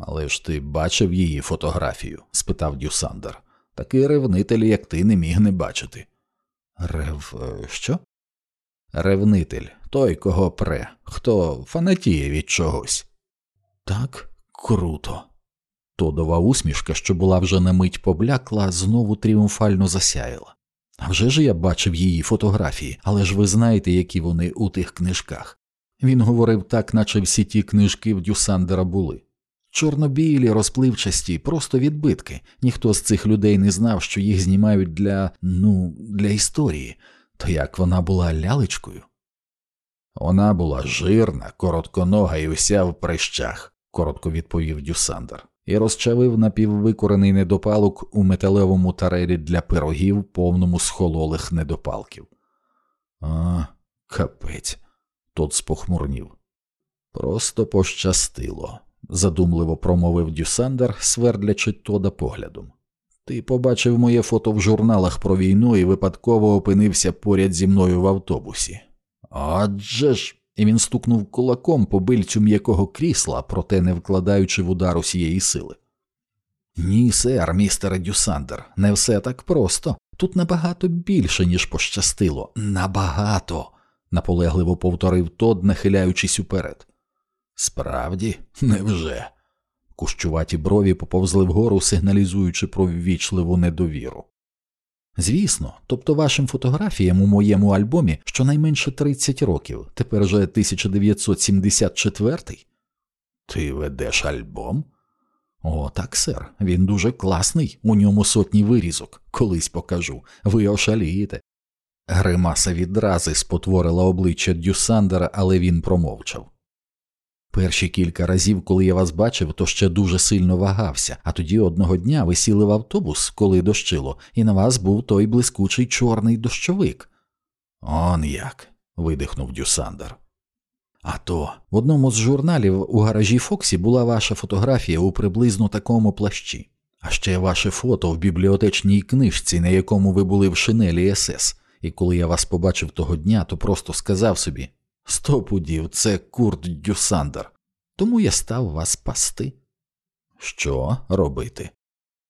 Але ж ти бачив її фотографію? спитав Дюсандер. Такий ревнитель, як ти, не міг не бачити. Рев. Е, що? Ревнитель, той, кого пре, хто фанатіє від чогось. Так круто. Тодова усмішка, що була вже на мить поблякла, знову тріумфально засяяла. А вже ж я бачив її фотографії, але ж ви знаєте, які вони у тих книжках. Він говорив так, наче всі ті книжки в Дюсандера були. Чорнобілі, розпливчасті, просто відбитки. Ніхто з цих людей не знав, що їх знімають для, ну, для історії, то як вона була лялечкою? Вона була жирна, коротконога і уся в прищах, коротко відповів Дюсандер, і розчавив напіввикурений недопалок у металевому тарелі для пирогів, повному схололих недопалків. А, капець, тот спохмурнів. Просто пощастило, задумливо промовив Дюсандер, свердлячи Тода поглядом. Ти побачив моє фото в журналах про війну і випадково опинився поряд зі мною в автобусі. Адже ж, і він стукнув кулаком по бильцю м'якого крісла, проте не вкладаючи в удар усієї сили. Ні, сер, містере Дюсандер, не все так просто. Тут набагато більше, ніж пощастило. Набагато, наполегливо повторив Тод, нахиляючись уперед. Справді, невже? Кущуваті брові поповзли вгору, сигналізуючи про ввічливу недовіру. Звісно, тобто вашим фотографіям у моєму альбомі щонайменше 30 років, тепер же 1974. Ти ведеш альбом? О, так, сер, він дуже класний, у ньому сотні вирізок, колись покажу, ви ошалієте. Гримаса відрази спотворила обличчя Дюсандера, але він промовчав. Перші кілька разів, коли я вас бачив, то ще дуже сильно вагався, а тоді одного дня ви сіли в автобус, коли дощило, і на вас був той блискучий чорний дощовик. Он як. видихнув Дюсандер. А то в одному з журналів у гаражі Фоксі була ваша фотографія у приблизно такому плащі, а ще ваше фото в бібліотечній книжці, на якому ви були в шинелі СС, і коли я вас побачив того дня, то просто сказав собі Сто пудів, це Курт Дюсандер, тому я став вас пасти. Що робити?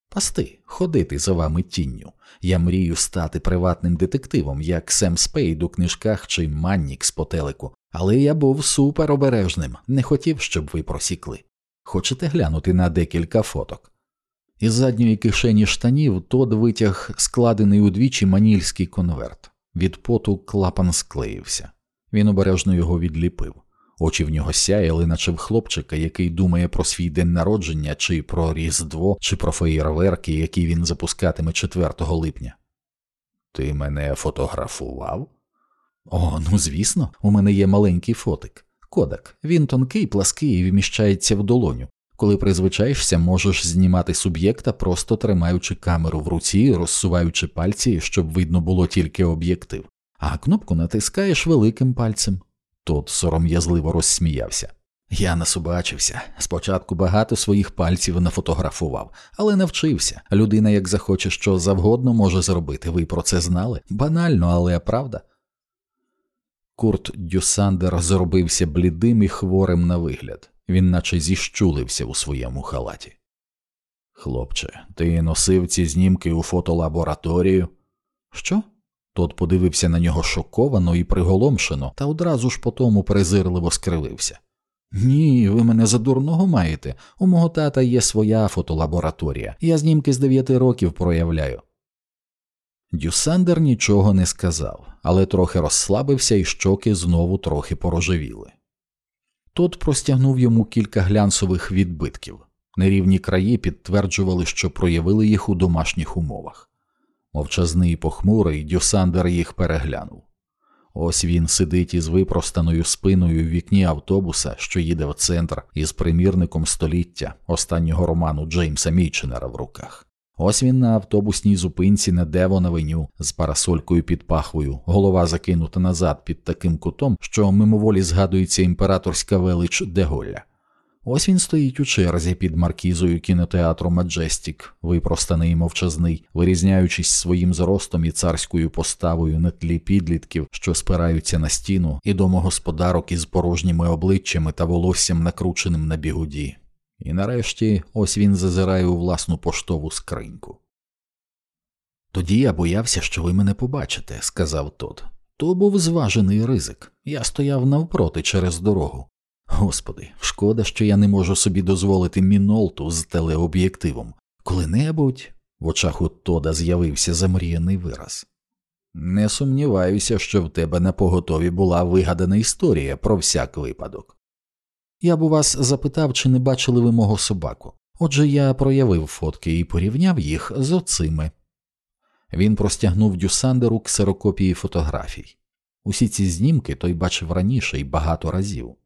Пасти, ходити за вами тінню. Я мрію стати приватним детективом, як Сем Спейд у книжках чи Маннікс по телеку, але я був супер обережним, не хотів, щоб ви просікли. Хочете глянути на декілька фоток? Із задньої кишені штанів Тод витяг складений удвічі манільський конверт. Від поту клапан склеївся. Він обережно його відліпив. Очі в нього сяяли, наче в хлопчика, який думає про свій день народження, чи про Різдво, чи про феєрверки, які він запускатиме 4 липня. Ти мене фотографував? О, ну звісно, у мене є маленький фотик. Кодак. Він тонкий, плаский і вміщається в долоню. Коли призвичаєшся, можеш знімати суб'єкта, просто тримаючи камеру в руці, розсуваючи пальці, щоб видно було тільки об'єктив, а кнопку натискаєш великим пальцем. Тот сором'язливо розсміявся. Я насобачився. Спочатку багато своїх пальців нафотографував, але навчився. Людина, як захоче, що завгодно може зробити. Ви про це знали? Банально, але правда. Курт Дюсандер зробився блідим і хворим на вигляд, він наче зіщулився у своєму халаті. Хлопче, ти носив ці знімки у фотолабораторію? Що? Тот подивився на нього шоковано і приголомшено, та одразу ж потому презирливо скривився. Ні, ви мене за дурного маєте. У мого тата є своя фотолабораторія, я знімки з дев'яти років проявляю. Дюсандер нічого не сказав, але трохи розслабився і щоки знову трохи порожевіли. Тот простягнув йому кілька глянцевих відбитків. Нерівні краї підтверджували, що проявили їх у домашніх умовах. Мовчазний і похмурий, Дюсандер їх переглянув. Ось він сидить із випростаною спиною в вікні автобуса, що їде в центр, із примірником століття останнього роману Джеймса Міченера в руках. Ось він на автобусній зупинці на Девон Авеню з парасолькою під пахвою, голова закинута назад під таким кутом, що мимоволі згадується імператорська велич де Голля. Ось він стоїть у черзі під маркізою кінотеатру Маджестік, випростаний і мовчазний, вирізняючись своїм зростом і царською поставою на тлі підлітків, що спираються на стіну, і домогосподарок із порожніми обличчями та волоссям накрученим на бігуді. І нарешті ось він зазирає у власну поштову скриньку. Тоді я боявся, що ви мене побачите, сказав тот. То був зважений ризик. Я стояв навпроти через дорогу. Господи, шкода, що я не можу собі дозволити мінолту з телеоб'єктивом. Коли-небудь в очах у Тода з'явився замріяний вираз. Не сумніваюся, що в тебе на поготові була вигадана історія про всяк випадок. Я б у вас запитав, чи не бачили ви мого собаку. Отже, я проявив фотки і порівняв їх з оцими. Він простягнув Дюсандеру ксерокопії фотографій. Усі ці знімки той бачив раніше і багато разів.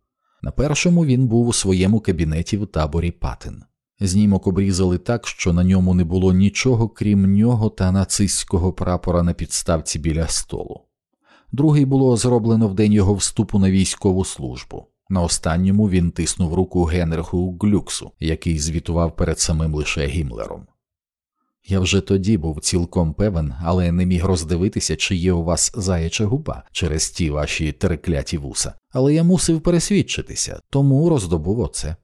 На першому він був у своєму кабінеті в таборі Патин. Знімок обрізали так, що на ньому не було нічого крім нього та нацистського прапора на підставці біля столу. Другий було зроблено в день його вступу на військову службу. На останньому він тиснув руку Генриху Глюксу, який звітував перед самим лише Гімлером. Я вже тоді був цілком певен, але не міг роздивитися, чи є у вас заяча губа через ті ваші трикляті вуса, але я мусив пересвідчитися, тому роздобув оце.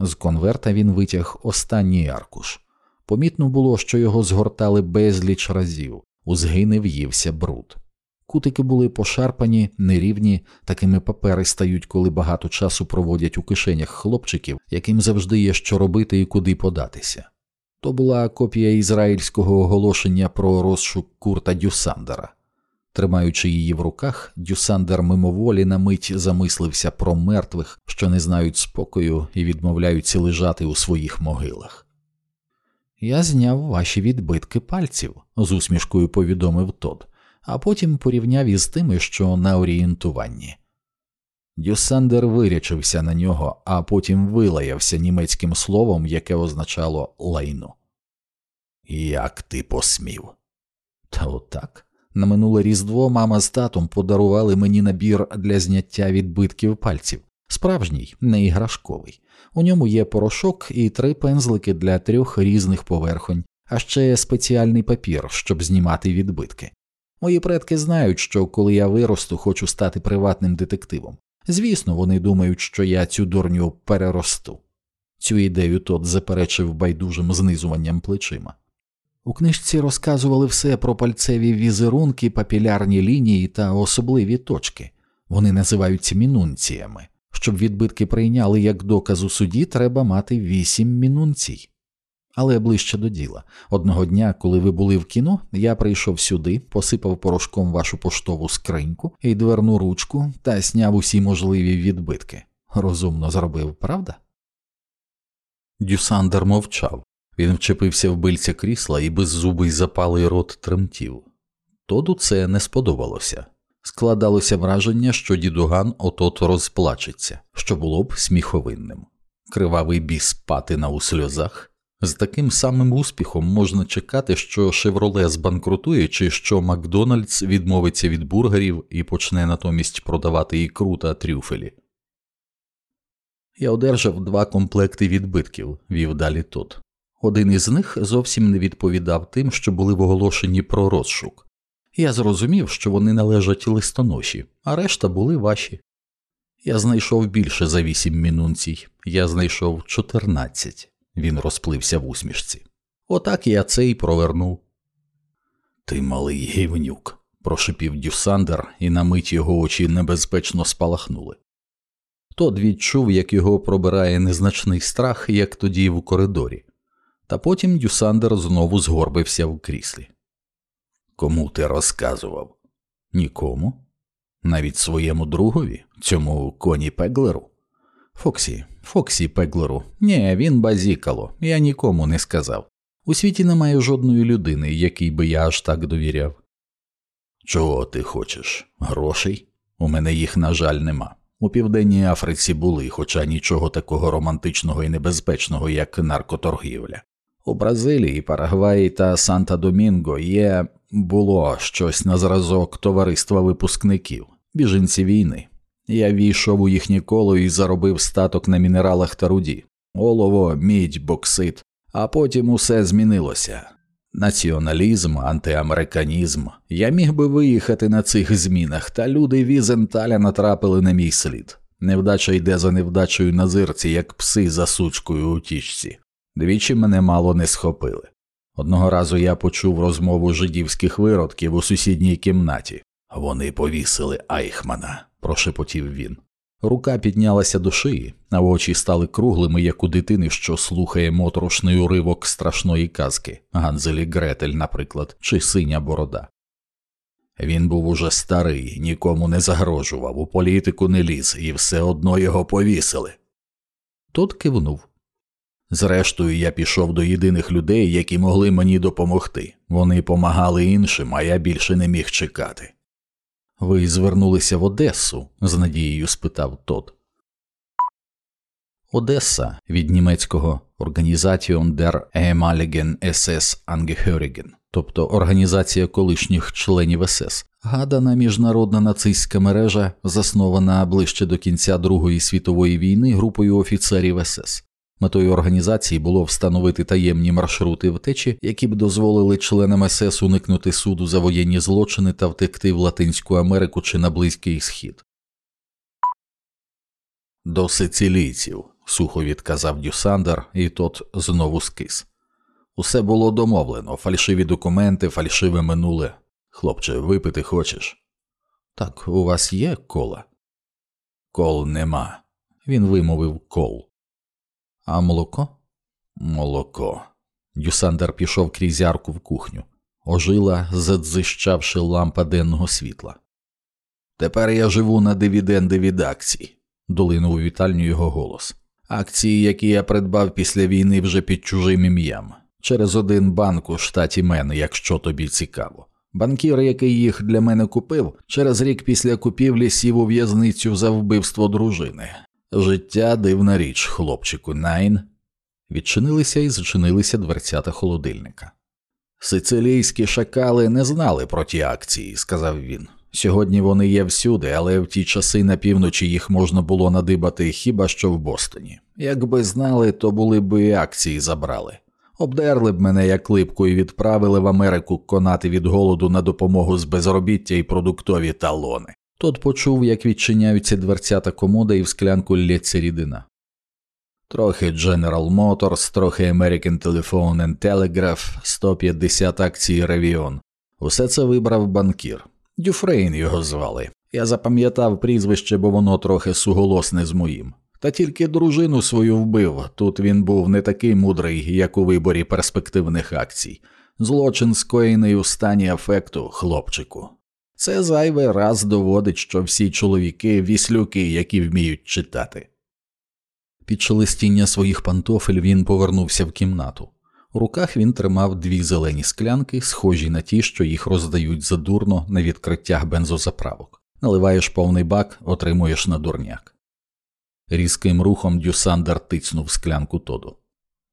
З конверта він витяг останній аркуш. Помітно було, що його згортали безліч разів, у згини в'ївся бруд. Кутики були пошарпані, нерівні, такими папери стають, коли багато часу проводять у кишенях хлопчиків, яким завжди є що робити і куди податися. То була копія ізраїльського оголошення про розшук Курта Дюсандера. Тримаючи її в руках, Дюсандер мимоволі на мить замислився про мертвих, що не знають спокою і відмовляються лежати у своїх могилах. Я зняв ваші відбитки пальців, з усмішкою повідомив Тод, а потім порівняв із тими, що на орієнтуванні. Дюсандер вирячився на нього, а потім вилаявся німецьким словом, яке означало лайно. Як ти посмів? Та отак. На минуле різдво мама з татом подарували мені набір для зняття відбитків пальців. Справжній, не іграшковий. У ньому є порошок і три пензлики для трьох різних поверхонь, а ще спеціальний папір, щоб знімати відбитки. Мої предки знають, що коли я виросту, хочу стати приватним детективом. Звісно, вони думають, що я цю дурню переросту. Цю ідею тот заперечив байдужим знизуванням плечима. У книжці розказували все про пальцеві візерунки, папілярні лінії та особливі точки. Вони називаються мінунціями. Щоб відбитки прийняли як доказ у суді, треба мати вісім мінунцій. Але ближче до діла. Одного дня, коли ви були в кіно, я прийшов сюди, посипав порошком вашу поштову скриньку і дверну ручку та сняв усі можливі відбитки. Розумно зробив, правда? Дюсандер мовчав. Він вчепився в бильця крісла і беззубий запалий рот тремтів. Тоду це не сподобалося. Складалося враження, що дідуган отот розплачеться, що було б сміховинним. кривавий біс патина у сльозах. З таким самим успіхом можна чекати, що Шевроле збанкрутує, чи що Макдональдс відмовиться від бургерів і почне натомість продавати ікру та трюфелі. Я одержав два комплекти відбитків, вів далі тут. Один із них зовсім не відповідав тим, що були в оголошенні про розшук. Я зрозумів, що вони належать листоноші, а решта були ваші. Я знайшов більше за вісім мінунцій, я знайшов чотирнадцять. Він розплився в усмішці. Отак я це й провернув. Ти малий гівнюк, прошипів Дюсандер, і на мить його очі небезпечно спалахнули. Тод відчув, як його пробирає незначний страх, як тоді в коридорі, та потім Дюсандер знову згорбився в кріслі. Кому ти розказував? Нікому? Навіть своєму другові, цьому коні Пеглеру? Фоксі, Фоксі Пеглеру. Ні, він базікало, я нікому не сказав. У світі немає жодної людини, якій би я аж так довіряв. Чого ти хочеш? Грошей? У мене їх, на жаль, нема. У Південній Африці були, хоча нічого такого романтичного і небезпечного, як наркоторгівля. У Бразилії, Парагваї та Санта Домінго є було щось на зразок товариства випускників, біженці війни. Я війшов у їхнє коло і заробив статок на мінералах та руді, олово, мідь, боксит, а потім усе змінилося. Націоналізм, антиамериканізм. Я міг би виїхати на цих змінах, та люди Візенталя натрапили на мій слід. Невдача йде за невдачею на зирці, як пси за сучкою у тічці. Двічі мене мало не схопили. Одного разу я почув розмову жидівських виродків у сусідній кімнаті. Вони повісили Айхмана, прошепотів він. Рука піднялася до шиї, а очі стали круглими, як у дитини, що слухає моторошний уривок страшної казки Ганзелі Гретель, наприклад, чи синя борода. Він був уже старий, нікому не загрожував, у політику не ліз, і все одно його повісили. Тот кивнув. Зрештою, я пішов до єдиних людей, які могли мені допомогти. Вони помагали іншим, а я більше не міг чекати. Ви звернулися в Одесу? з надією спитав тот. Одеса від німецького Organisation der ehemaligen SS Angehörigen, тобто Організація колишніх членів СС, гадана міжнародна нацистська мережа, заснована ближче до кінця Другої світової війни групою офіцерів СС. Метою організації було встановити таємні маршрути втечі, які б дозволили членам СС уникнути суду за воєнні злочини та втекти в Латинську Америку чи на Близький Схід. До сицилійців, сухо відказав Дюсандер, і тот знову скис. Усе було домовлено, фальшиві документи, фальшиве минуле. Хлопче, випити хочеш? Так, у вас є кола? Кол нема. Він вимовив кол. А молоко? Молоко. Дюсандер пішов крізь ярку в кухню, ожила, задзищавши лампа денного світла. Тепер я живу на дивіденди від акцій, долинув у вітальню його голос. Акції, які я придбав після війни вже під чужим ім'ям, через один банк у штаті Мен, якщо тобі цікаво. Банкір, який їх для мене купив, через рік після купівлі сів у в'язницю за вбивство дружини. Життя дивна річ, хлопчику, Найн. Відчинилися і зачинилися дверцята холодильника. Сицилійські шакали не знали про ті акції, сказав він. Сьогодні вони є всюди, але в ті часи на півночі їх можна було надибати хіба що в Бостоні. Якби знали, то були б і акції забрали. Обдерли б мене як липку і відправили в Америку конати від голоду на допомогу з безробіття і продуктові талони. Тот почув, як відчиняються дверцята комода і в склянку лється рідина. Трохи General Motors, трохи American Telephone and Telegraph, 150 акцій Ревіон. Усе це вибрав банкір. Дюфрейн його звали. Я запам'ятав прізвище, бо воно трохи суголосне з моїм. Та тільки дружину свою вбив. Тут він був не такий мудрий, як у виборі перспективних акцій. Злочин скоєний у стані афекту, хлопчику. Це зайвий раз доводить, що всі чоловіки віслюки, які вміють читати. Під шелестіння своїх пантофель він повернувся в кімнату. У руках він тримав дві зелені склянки, схожі на ті, що їх роздають задурно на відкриттях бензозаправок. Наливаєш повний бак, отримуєш на дурняк. Різким рухом Дюсандер тицнув склянку Тоду.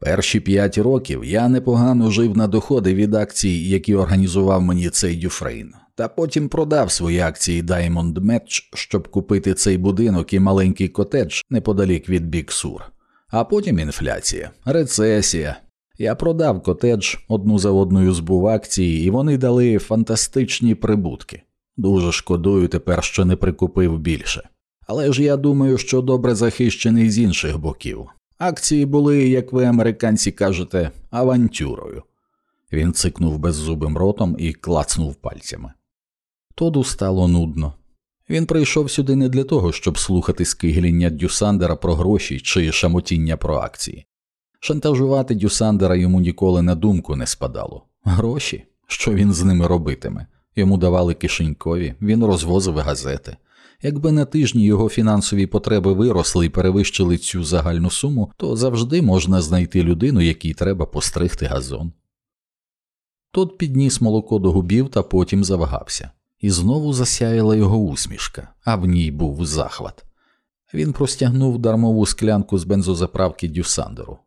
Перші п'ять років я непогано жив на доходи від акцій, які організував мені цей Дюфрейн, та потім продав свої акції Diamond Match, щоб купити цей будинок і маленький котедж неподалік від Біксур. А потім інфляція, рецесія. Я продав котедж одну за одною збув акції, і вони дали фантастичні прибутки. Дуже шкодую тепер, що не прикупив більше. Але ж я думаю, що добре захищений з інших боків. Акції були, як ви американці кажете, авантюрою. Він цикнув беззубим ротом і клацнув пальцями. Тоду стало нудно. Він прийшов сюди не для того, щоб слухати скигління Дюсандера про гроші чи шамотіння про акції. Шантажувати Дюсандера йому ніколи на думку не спадало. Гроші? Що він з ними робитиме? Йому давали кишенькові, він розвозив газети. Якби на тижні його фінансові потреби виросли і перевищили цю загальну суму, то завжди можна знайти людину, якій треба постригти газон. Тод підніс молоко до губів та потім завагався, і знову засяяла його усмішка, а в ній був захват. Він простягнув дармову склянку з бензозаправки Дюсандеру.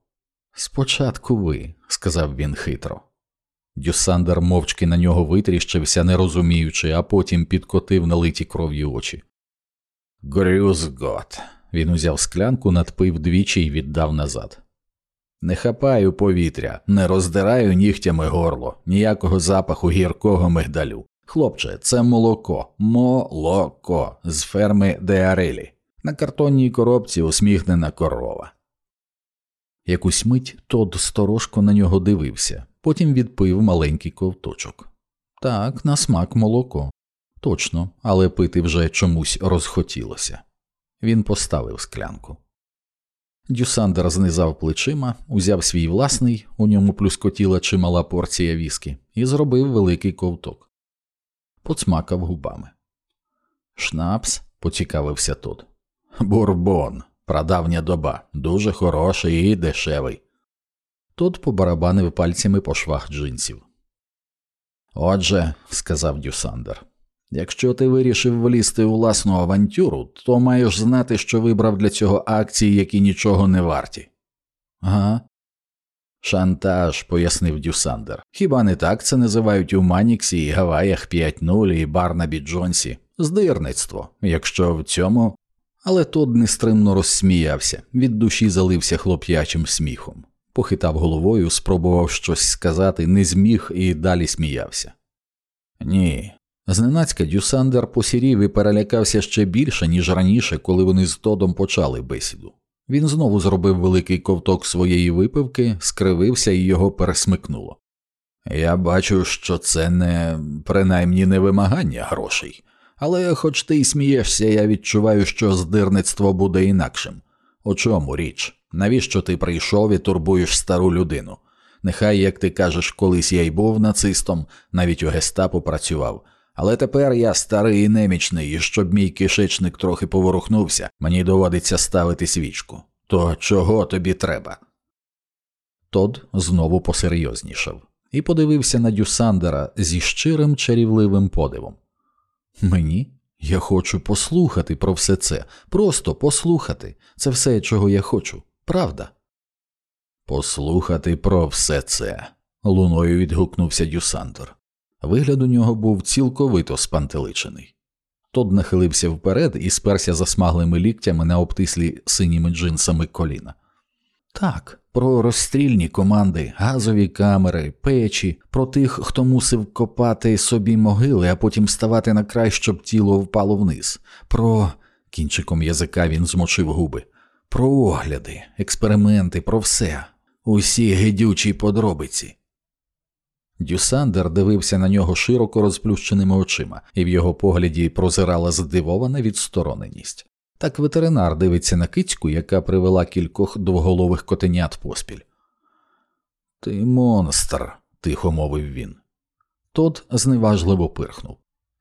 Спочатку ви, сказав він хитро. Дюсандер мовчки на нього витріщився, не розуміючи, а потім підкотив налиті кров'ю очі. Grüß Gott. Він узяв склянку, надпив двічі і віддав назад. Не хапаю повітря, не роздираю нігтями горло, ніякого запаху гіркого мигдалю. Хлопче, це молоко, молоко з ферми Деарелі. На картонній коробці усміхнена корова. Якусь мить Тод сторожко на нього дивився, потім відпив маленький ковточок. Так, на смак молоко. Точно, але пити вже чомусь розхотілося. Він поставив склянку. Дюсандер знизав плечима, узяв свій власний, у ньому плюскотіла чимала порція віскі, і зробив великий ковток. Поцмакав губами. Шнапс, поцікавився Тод. Бурбон, прадавня доба, дуже хороший і дешевий. Тод побарабанив пальцями по швах джинсів. Отже, сказав Дюсандер, якщо ти вирішив влізти у власну авантюру, то маєш знати, що вибрав для цього акції, які нічого не варті. Ага. Шантаж, пояснив Дюсандер. Хіба не так це називають у Маніксі і Гаваях 5-0 і Барнабі Джонсі? Здирництво, якщо в цьому. Але Тод нестримно розсміявся, від душі залився хлоп'ячим сміхом похитав головою, спробував щось сказати, не зміг і далі сміявся. Ні. Зненацька Дюсандер посірів і перелякався ще більше, ніж раніше, коли вони з Тодом почали бесіду. Він знову зробив великий ковток своєї випивки, скривився і його пересмикнуло. Я бачу, що це не принаймні не вимагання грошей, але хоч ти й смієшся, я відчуваю, що здирництво буде інакшим. У чому річ? Навіщо ти прийшов і турбуєш стару людину? Нехай, як ти кажеш, колись я й був нацистом, навіть у гестапо працював, але тепер я старий і немічний, і щоб мій кишечник трохи поворухнувся, мені доводиться ставити свічку. То чого тобі треба? Тод знову посерйознішав і подивився на Дюсандера зі щирим чарівливим подивом. Мені? Я хочу послухати про все це, просто послухати. Це все, чого я хочу правда. Послухати про все це, луною відгукнувся Дюсандер. Вигляд у нього був цілковито спантеличений. Тод нахилився вперед і сперся засмаглими ліктями на обтислі синіми джинсами коліна. Так, про розстрільні команди, газові камери, печі, про тих, хто мусив копати собі могили, а потім ставати на край, щоб тіло впало вниз, про. Кінчиком язика він змочив губи про огляди, експерименти, про все, усі гидючі подробиці. Дюсандер дивився на нього широко розплющеними очима, і в його погляді прозирала здивована відстороненість. Так ветеринар дивиться на кицьку, яка привела кількох двоголових котенят поспіль. Ти монстр, тихо мовив він. Тот зневажливо пирхнув.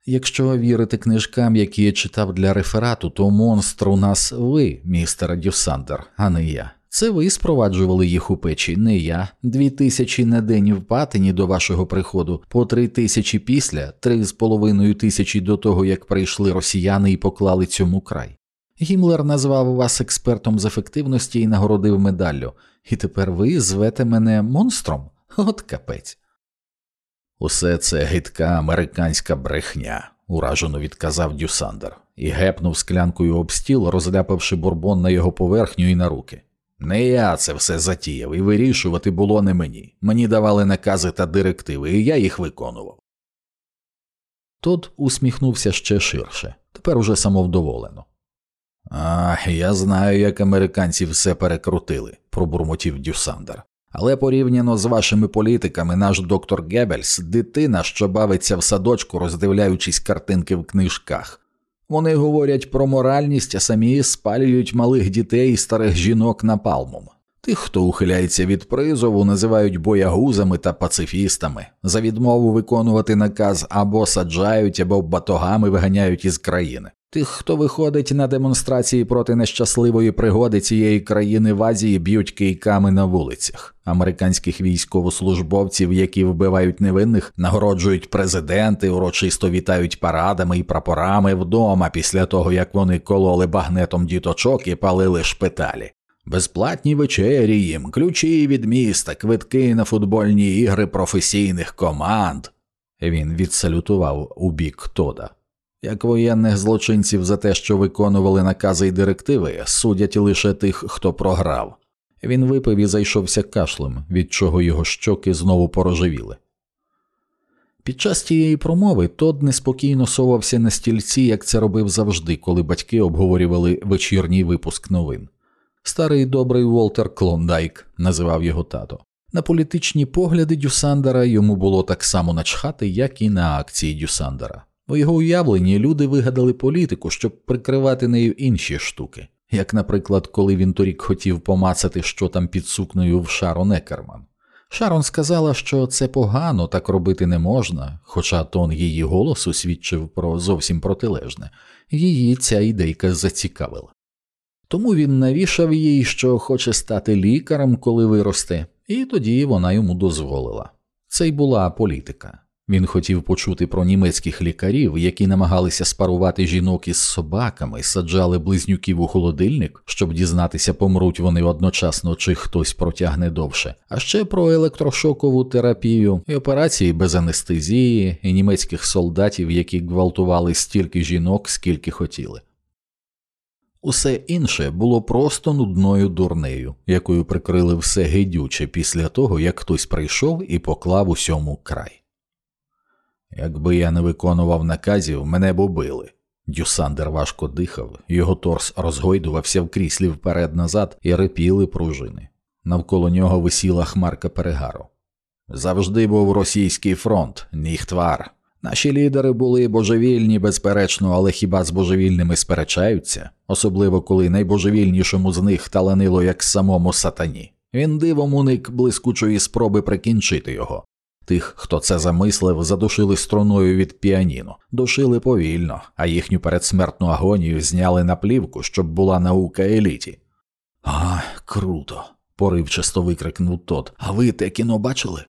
Якщо вірити книжкам, які я читав для реферату, то монстр у нас ви, містер Дюсандер, а не я. Це ви спроваджували їх у печі, не я. Дві тисячі на день в патині до вашого приходу, по три тисячі після, три з половиною тисячі до того, як прийшли росіяни і поклали цьому край. Гімлер назвав вас експертом з ефективності і нагородив медаллю, і тепер ви звете мене монстром? От капець. Усе це гидка американська брехня, уражено відказав Дюсандер і гепнув склянкою об стіл, розляпавши бурбон на його поверхню і на руки. Не я це все затіяв, і вирішувати було не мені. Мені давали накази та директиви, і я їх виконував. Тот усміхнувся ще ширше, тепер уже самовдоволено. А, я знаю, як американці все перекрутили, пробурмотів Дюсандер. Але порівняно з вашими політиками, наш доктор Геббельс – дитина, що бавиться в садочку, роздивляючись картинки в книжках. Вони говорять про моральність, а самі спалюють малих дітей і старих жінок напалмом. Тих, хто ухиляється від призову, називають боягузами та пацифістами, за відмову виконувати наказ або саджають, або батогами виганяють із країни. Тих, хто виходить на демонстрації проти нещасливої пригоди цієї країни в Азії, б'ють кийками на вулицях. Американських військовослужбовців, які вбивають невинних, нагороджують президенти, урочисто вітають парадами і прапорами вдома після того, як вони кололи багнетом діточок і палили шпиталі. Безплатні вечері їм, ключі від міста, квитки на футбольні ігри професійних команд. Він відсалютував у бік Тода. Як воєнних злочинців за те, що виконували накази й директиви, судять лише тих, хто програв. Він випив і зайшовся кашлем, від чого його щоки знову порожевіли. Під час тієї промови Тод неспокійно совався на стільці, як це робив завжди, коли батьки обговорювали вечірній випуск новин. Старий добрий Волтер Клондайк називав його тато. На політичні погляди Дюсандера йому було так само начхати, як і на акції Дюсандера. У його уявленні люди вигадали політику, щоб прикривати нею інші штуки, як, наприклад, коли він торік хотів помацати, що там під сукнею в Шарон Екерман. Шарон сказала, що це погано, так робити не можна, хоча тон її голосу свідчив про зовсім протилежне, її ця ідейка зацікавила. Тому він навішав їй, що хоче стати лікарем, коли виросте, і тоді вона йому дозволила. Це й була політика. Він хотів почути про німецьких лікарів, які намагалися спарувати жінок із собаками, саджали близнюків у холодильник, щоб дізнатися, помруть вони одночасно чи хтось протягне довше, а ще про електрошокову терапію і операції без анестезії, і німецьких солдатів, які гвалтували стільки жінок, скільки хотіли. Усе інше було просто нудною дурнею, якою прикрили все гидюче після того, як хтось прийшов і поклав усьому край. Якби я не виконував наказів, мене б убили. Дюсандер важко дихав, його торс розгойдувався в кріслі вперед назад і репіли пружини. Навколо нього висіла хмарка перегару. Завжди був російський фронт, ніхтвар. Наші лідери були божевільні, безперечно, але хіба з божевільними сперечаються, особливо коли найбожевільнішому з них таланило як самому сатані. Він дивом уник блискучої спроби прикінчити його, Тих, хто це замислив, задушили струною від піаніно, душили повільно, а їхню передсмертну агонію зняли на плівку, щоб була наука еліті. А, круто. поривчасто викрикнув тот. А ви те кіно бачили?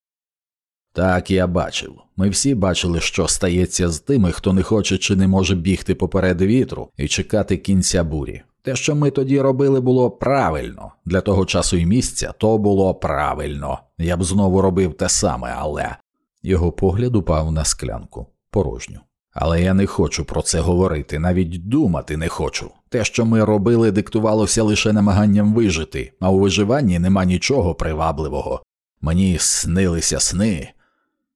Так, я бачив. Ми всі бачили, що стається з тими, хто не хоче чи не може бігти поперед вітру і чекати кінця бурі. Те, що ми тоді робили, було правильно. Для того часу і місця то було правильно. Я б знову робив те саме, але. Його погляд упав на склянку порожню. Але я не хочу про це говорити, навіть думати не хочу. Те, що ми робили, диктувалося лише намаганням вижити, а у виживанні нема нічого привабливого. Мені снилися сни.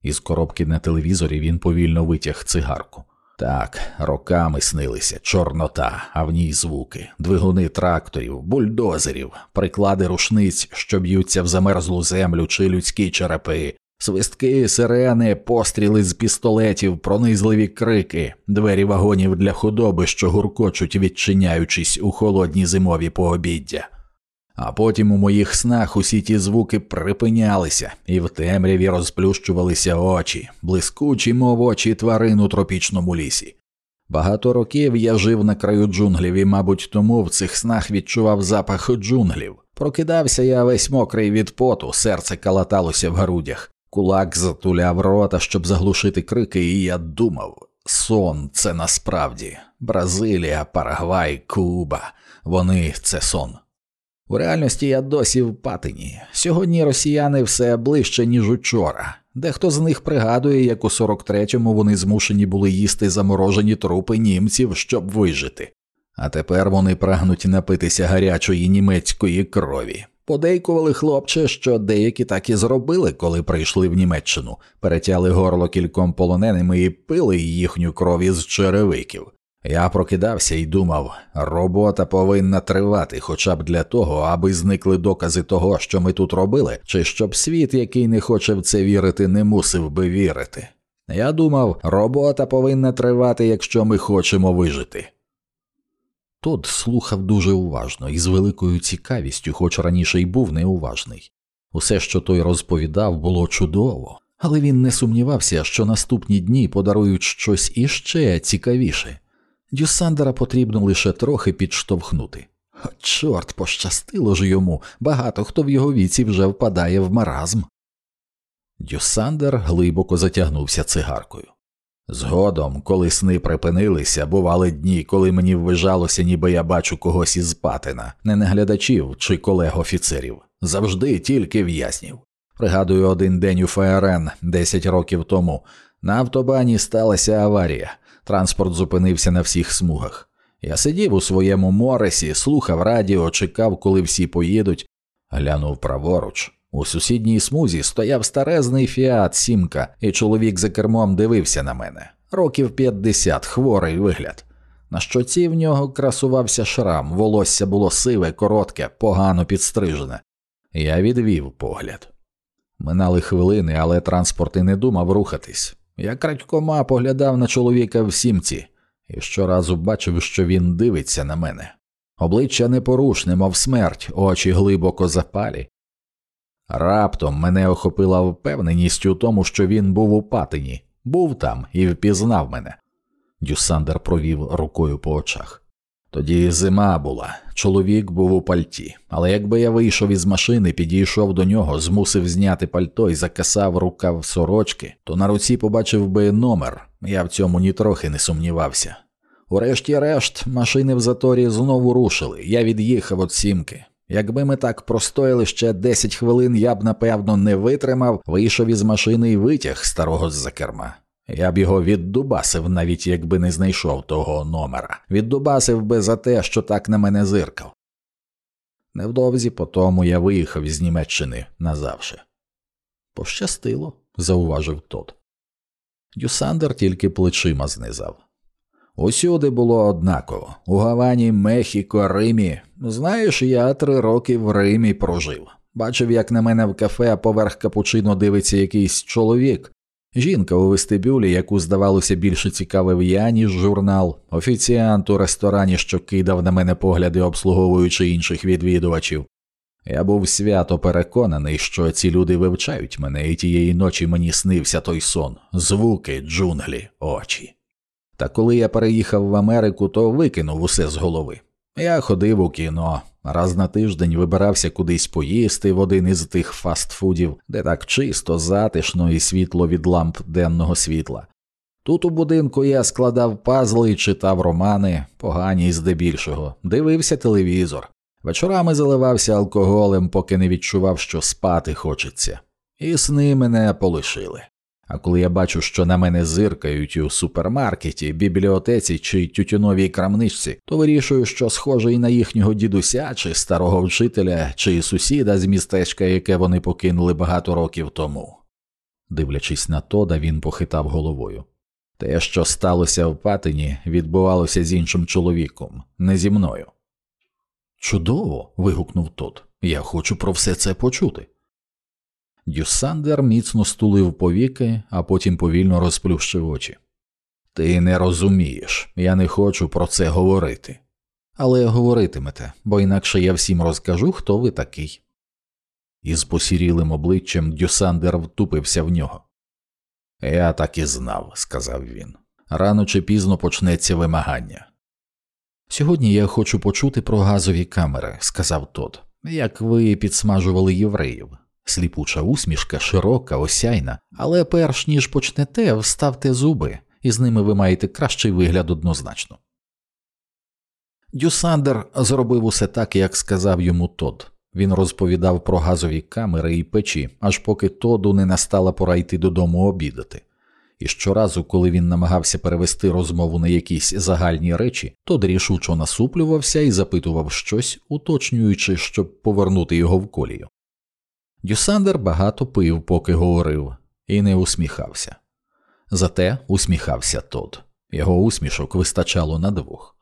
Із коробки на телевізорі він повільно витяг цигарку. Так, роками снилися чорнота, а в ній звуки, двигуни тракторів, бульдозерів, приклади рушниць, що б'ються в замерзлу землю чи людські черепи, свистки, сирени, постріли з пістолетів, пронизливі крики, двері вагонів для худоби, що гуркочуть, відчиняючись у холодні зимові пообіддя. А потім у моїх снах усі ті звуки припинялися, і в темряві розплющувалися очі, блискучі, мов очі тварин у тропічному лісі. Багато років я жив на краю джунглів і, мабуть, тому в цих снах відчував запах джунглів. Прокидався я весь мокрий від поту, серце калаталося в грудях, кулак затуляв рота, щоб заглушити крики, і я думав сон це насправді Бразилія, Парагвай, Куба. Вони це сон. У реальності я досі в патині. Сьогодні росіяни все ближче, ніж учора. Дехто з них пригадує, як у 43-му вони змушені були їсти заморожені трупи німців, щоб вижити. А тепер вони прагнуть напитися гарячої німецької крові. Подейкували хлопче, що деякі так і зробили, коли прийшли в Німеччину, перетяли горло кільком полоненими і пили їхню кров із черевиків. Я прокидався і думав, робота повинна тривати хоча б для того, аби зникли докази того, що ми тут робили, чи щоб світ, який не хоче в це вірити, не мусив би вірити. Я думав, робота повинна тривати, якщо ми хочемо вижити. Тод слухав дуже уважно і з великою цікавістю, хоч раніше й був неуважний. Усе, що той розповідав, було чудово, але він не сумнівався, що наступні дні подарують щось іще цікавіше. Дюсандера потрібно лише трохи підштовхнути. О, чорт, пощастило ж йому, багато хто в його віці вже впадає в маразм. Дюсандер глибоко затягнувся цигаркою. Згодом, коли сни припинилися, бували дні, коли мені ввижалося, ніби я бачу когось із патина, не наглядачів чи колег офіцерів, завжди тільки в'язнів. Пригадую, один день у ФРН 10 років тому на автобані сталася аварія, транспорт зупинився на всіх смугах. Я сидів у своєму моресі, слухав радіо, чекав, коли всі поїдуть, глянув праворуч. У сусідній смузі стояв старезний фіат сімка, і чоловік за кермом дивився на мене. Років 50, хворий вигляд. На щоці в нього красувався шрам, волосся було сиве, коротке, погано підстрижене. Я відвів погляд. Минали хвилини, але транспорт і не думав рухатись. Я крадькома поглядав на чоловіка в сімці і щоразу бачив, що він дивиться на мене. Обличчя непорушне, мов смерть, очі глибоко запалі. Раптом мене охопила впевненість у тому, що він був у патині, був там і впізнав мене. Дюсандер провів рукою по очах. Тоді зима була, чоловік був у пальті, але якби я вийшов із машини, підійшов до нього, змусив зняти пальто і закасав рукав сорочки, то на руці побачив би номер, я в цьому нітрохи не сумнівався. Урешті-решт, машини в заторі знову рушили, я від'їхав від сімки. Якби ми так простояли ще 10 хвилин, я б напевно не витримав, вийшов із машини і витяг старого з-за керма. Я б його віддубасив, навіть якби не знайшов того номера, віддубасив би за те, що так на мене зиркав. Невдовзі по тому я виїхав із Німеччини назавше. Пощастило, зауважив тот. Дюсандер тільки плечима знизав. Усюди було однаково у Гавані, Мехіко, Римі. Знаєш, я три роки в Римі прожив. Бачив, як на мене в кафе поверх капучино дивиться якийсь чоловік, Жінка у вестибюлі, яку здавалося більше цікавив я, ніж журнал, офіціант у ресторані, що кидав на мене погляди, обслуговуючи інших відвідувачів. Я був свято переконаний, що ці люди вивчають мене, і тієї ночі мені снився той сон, звуки, джунглі, очі. Та коли я переїхав в Америку, то викинув усе з голови. Я ходив у кіно, раз на тиждень вибирався кудись поїсти в один із тих фастфудів, де так чисто, затишно і світло від ламп денного світла. Тут у будинку я складав пазли і читав романи, погані здебільшого, дивився телевізор. Вечорами заливався алкоголем, поки не відчував, що спати хочеться, і сни мене полишили. А коли я бачу, що на мене зиркають у супермаркеті, бібліотеці чи тютюновій крамничці, то вирішую, що схожий на їхнього дідуся, чи старого вчителя, чи сусіда з містечка, яке вони покинули багато років тому. Дивлячись на Тода, він похитав головою. Те, що сталося в патині, відбувалося з іншим чоловіком, не зі мною. Чудово. вигукнув Тод. Я хочу про все це почути. Дюсандер міцно стулив повіки, а потім повільно розплющив очі. Ти не розумієш, я не хочу про це говорити. Але говоритимете, бо інакше я всім розкажу, хто ви такий. Із посірілим обличчям Дюсандер втупився в нього. Я так і знав, сказав він. Рано чи пізно почнеться вимагання. Сьогодні я хочу почути про газові камери, сказав тот, як ви підсмажували євреїв сліпуча усмішка, широка, осяйна, але перш ніж почнете, вставте зуби, і з ними ви маєте кращий вигляд однозначно. Дюсандер зробив усе так, як сказав йому Тод. Він розповідав про газові камери і печі, аж поки Тоду не настала пора йти додому обідати. І щоразу, коли він намагався перевести розмову на якісь загальні речі, Тод рішучо насуплювався і запитував щось, уточнюючи, щоб повернути його в колію. Дюсандер багато пив, поки говорив, і не усміхався. Зате усміхався Тод. Його усмішок вистачало на двох.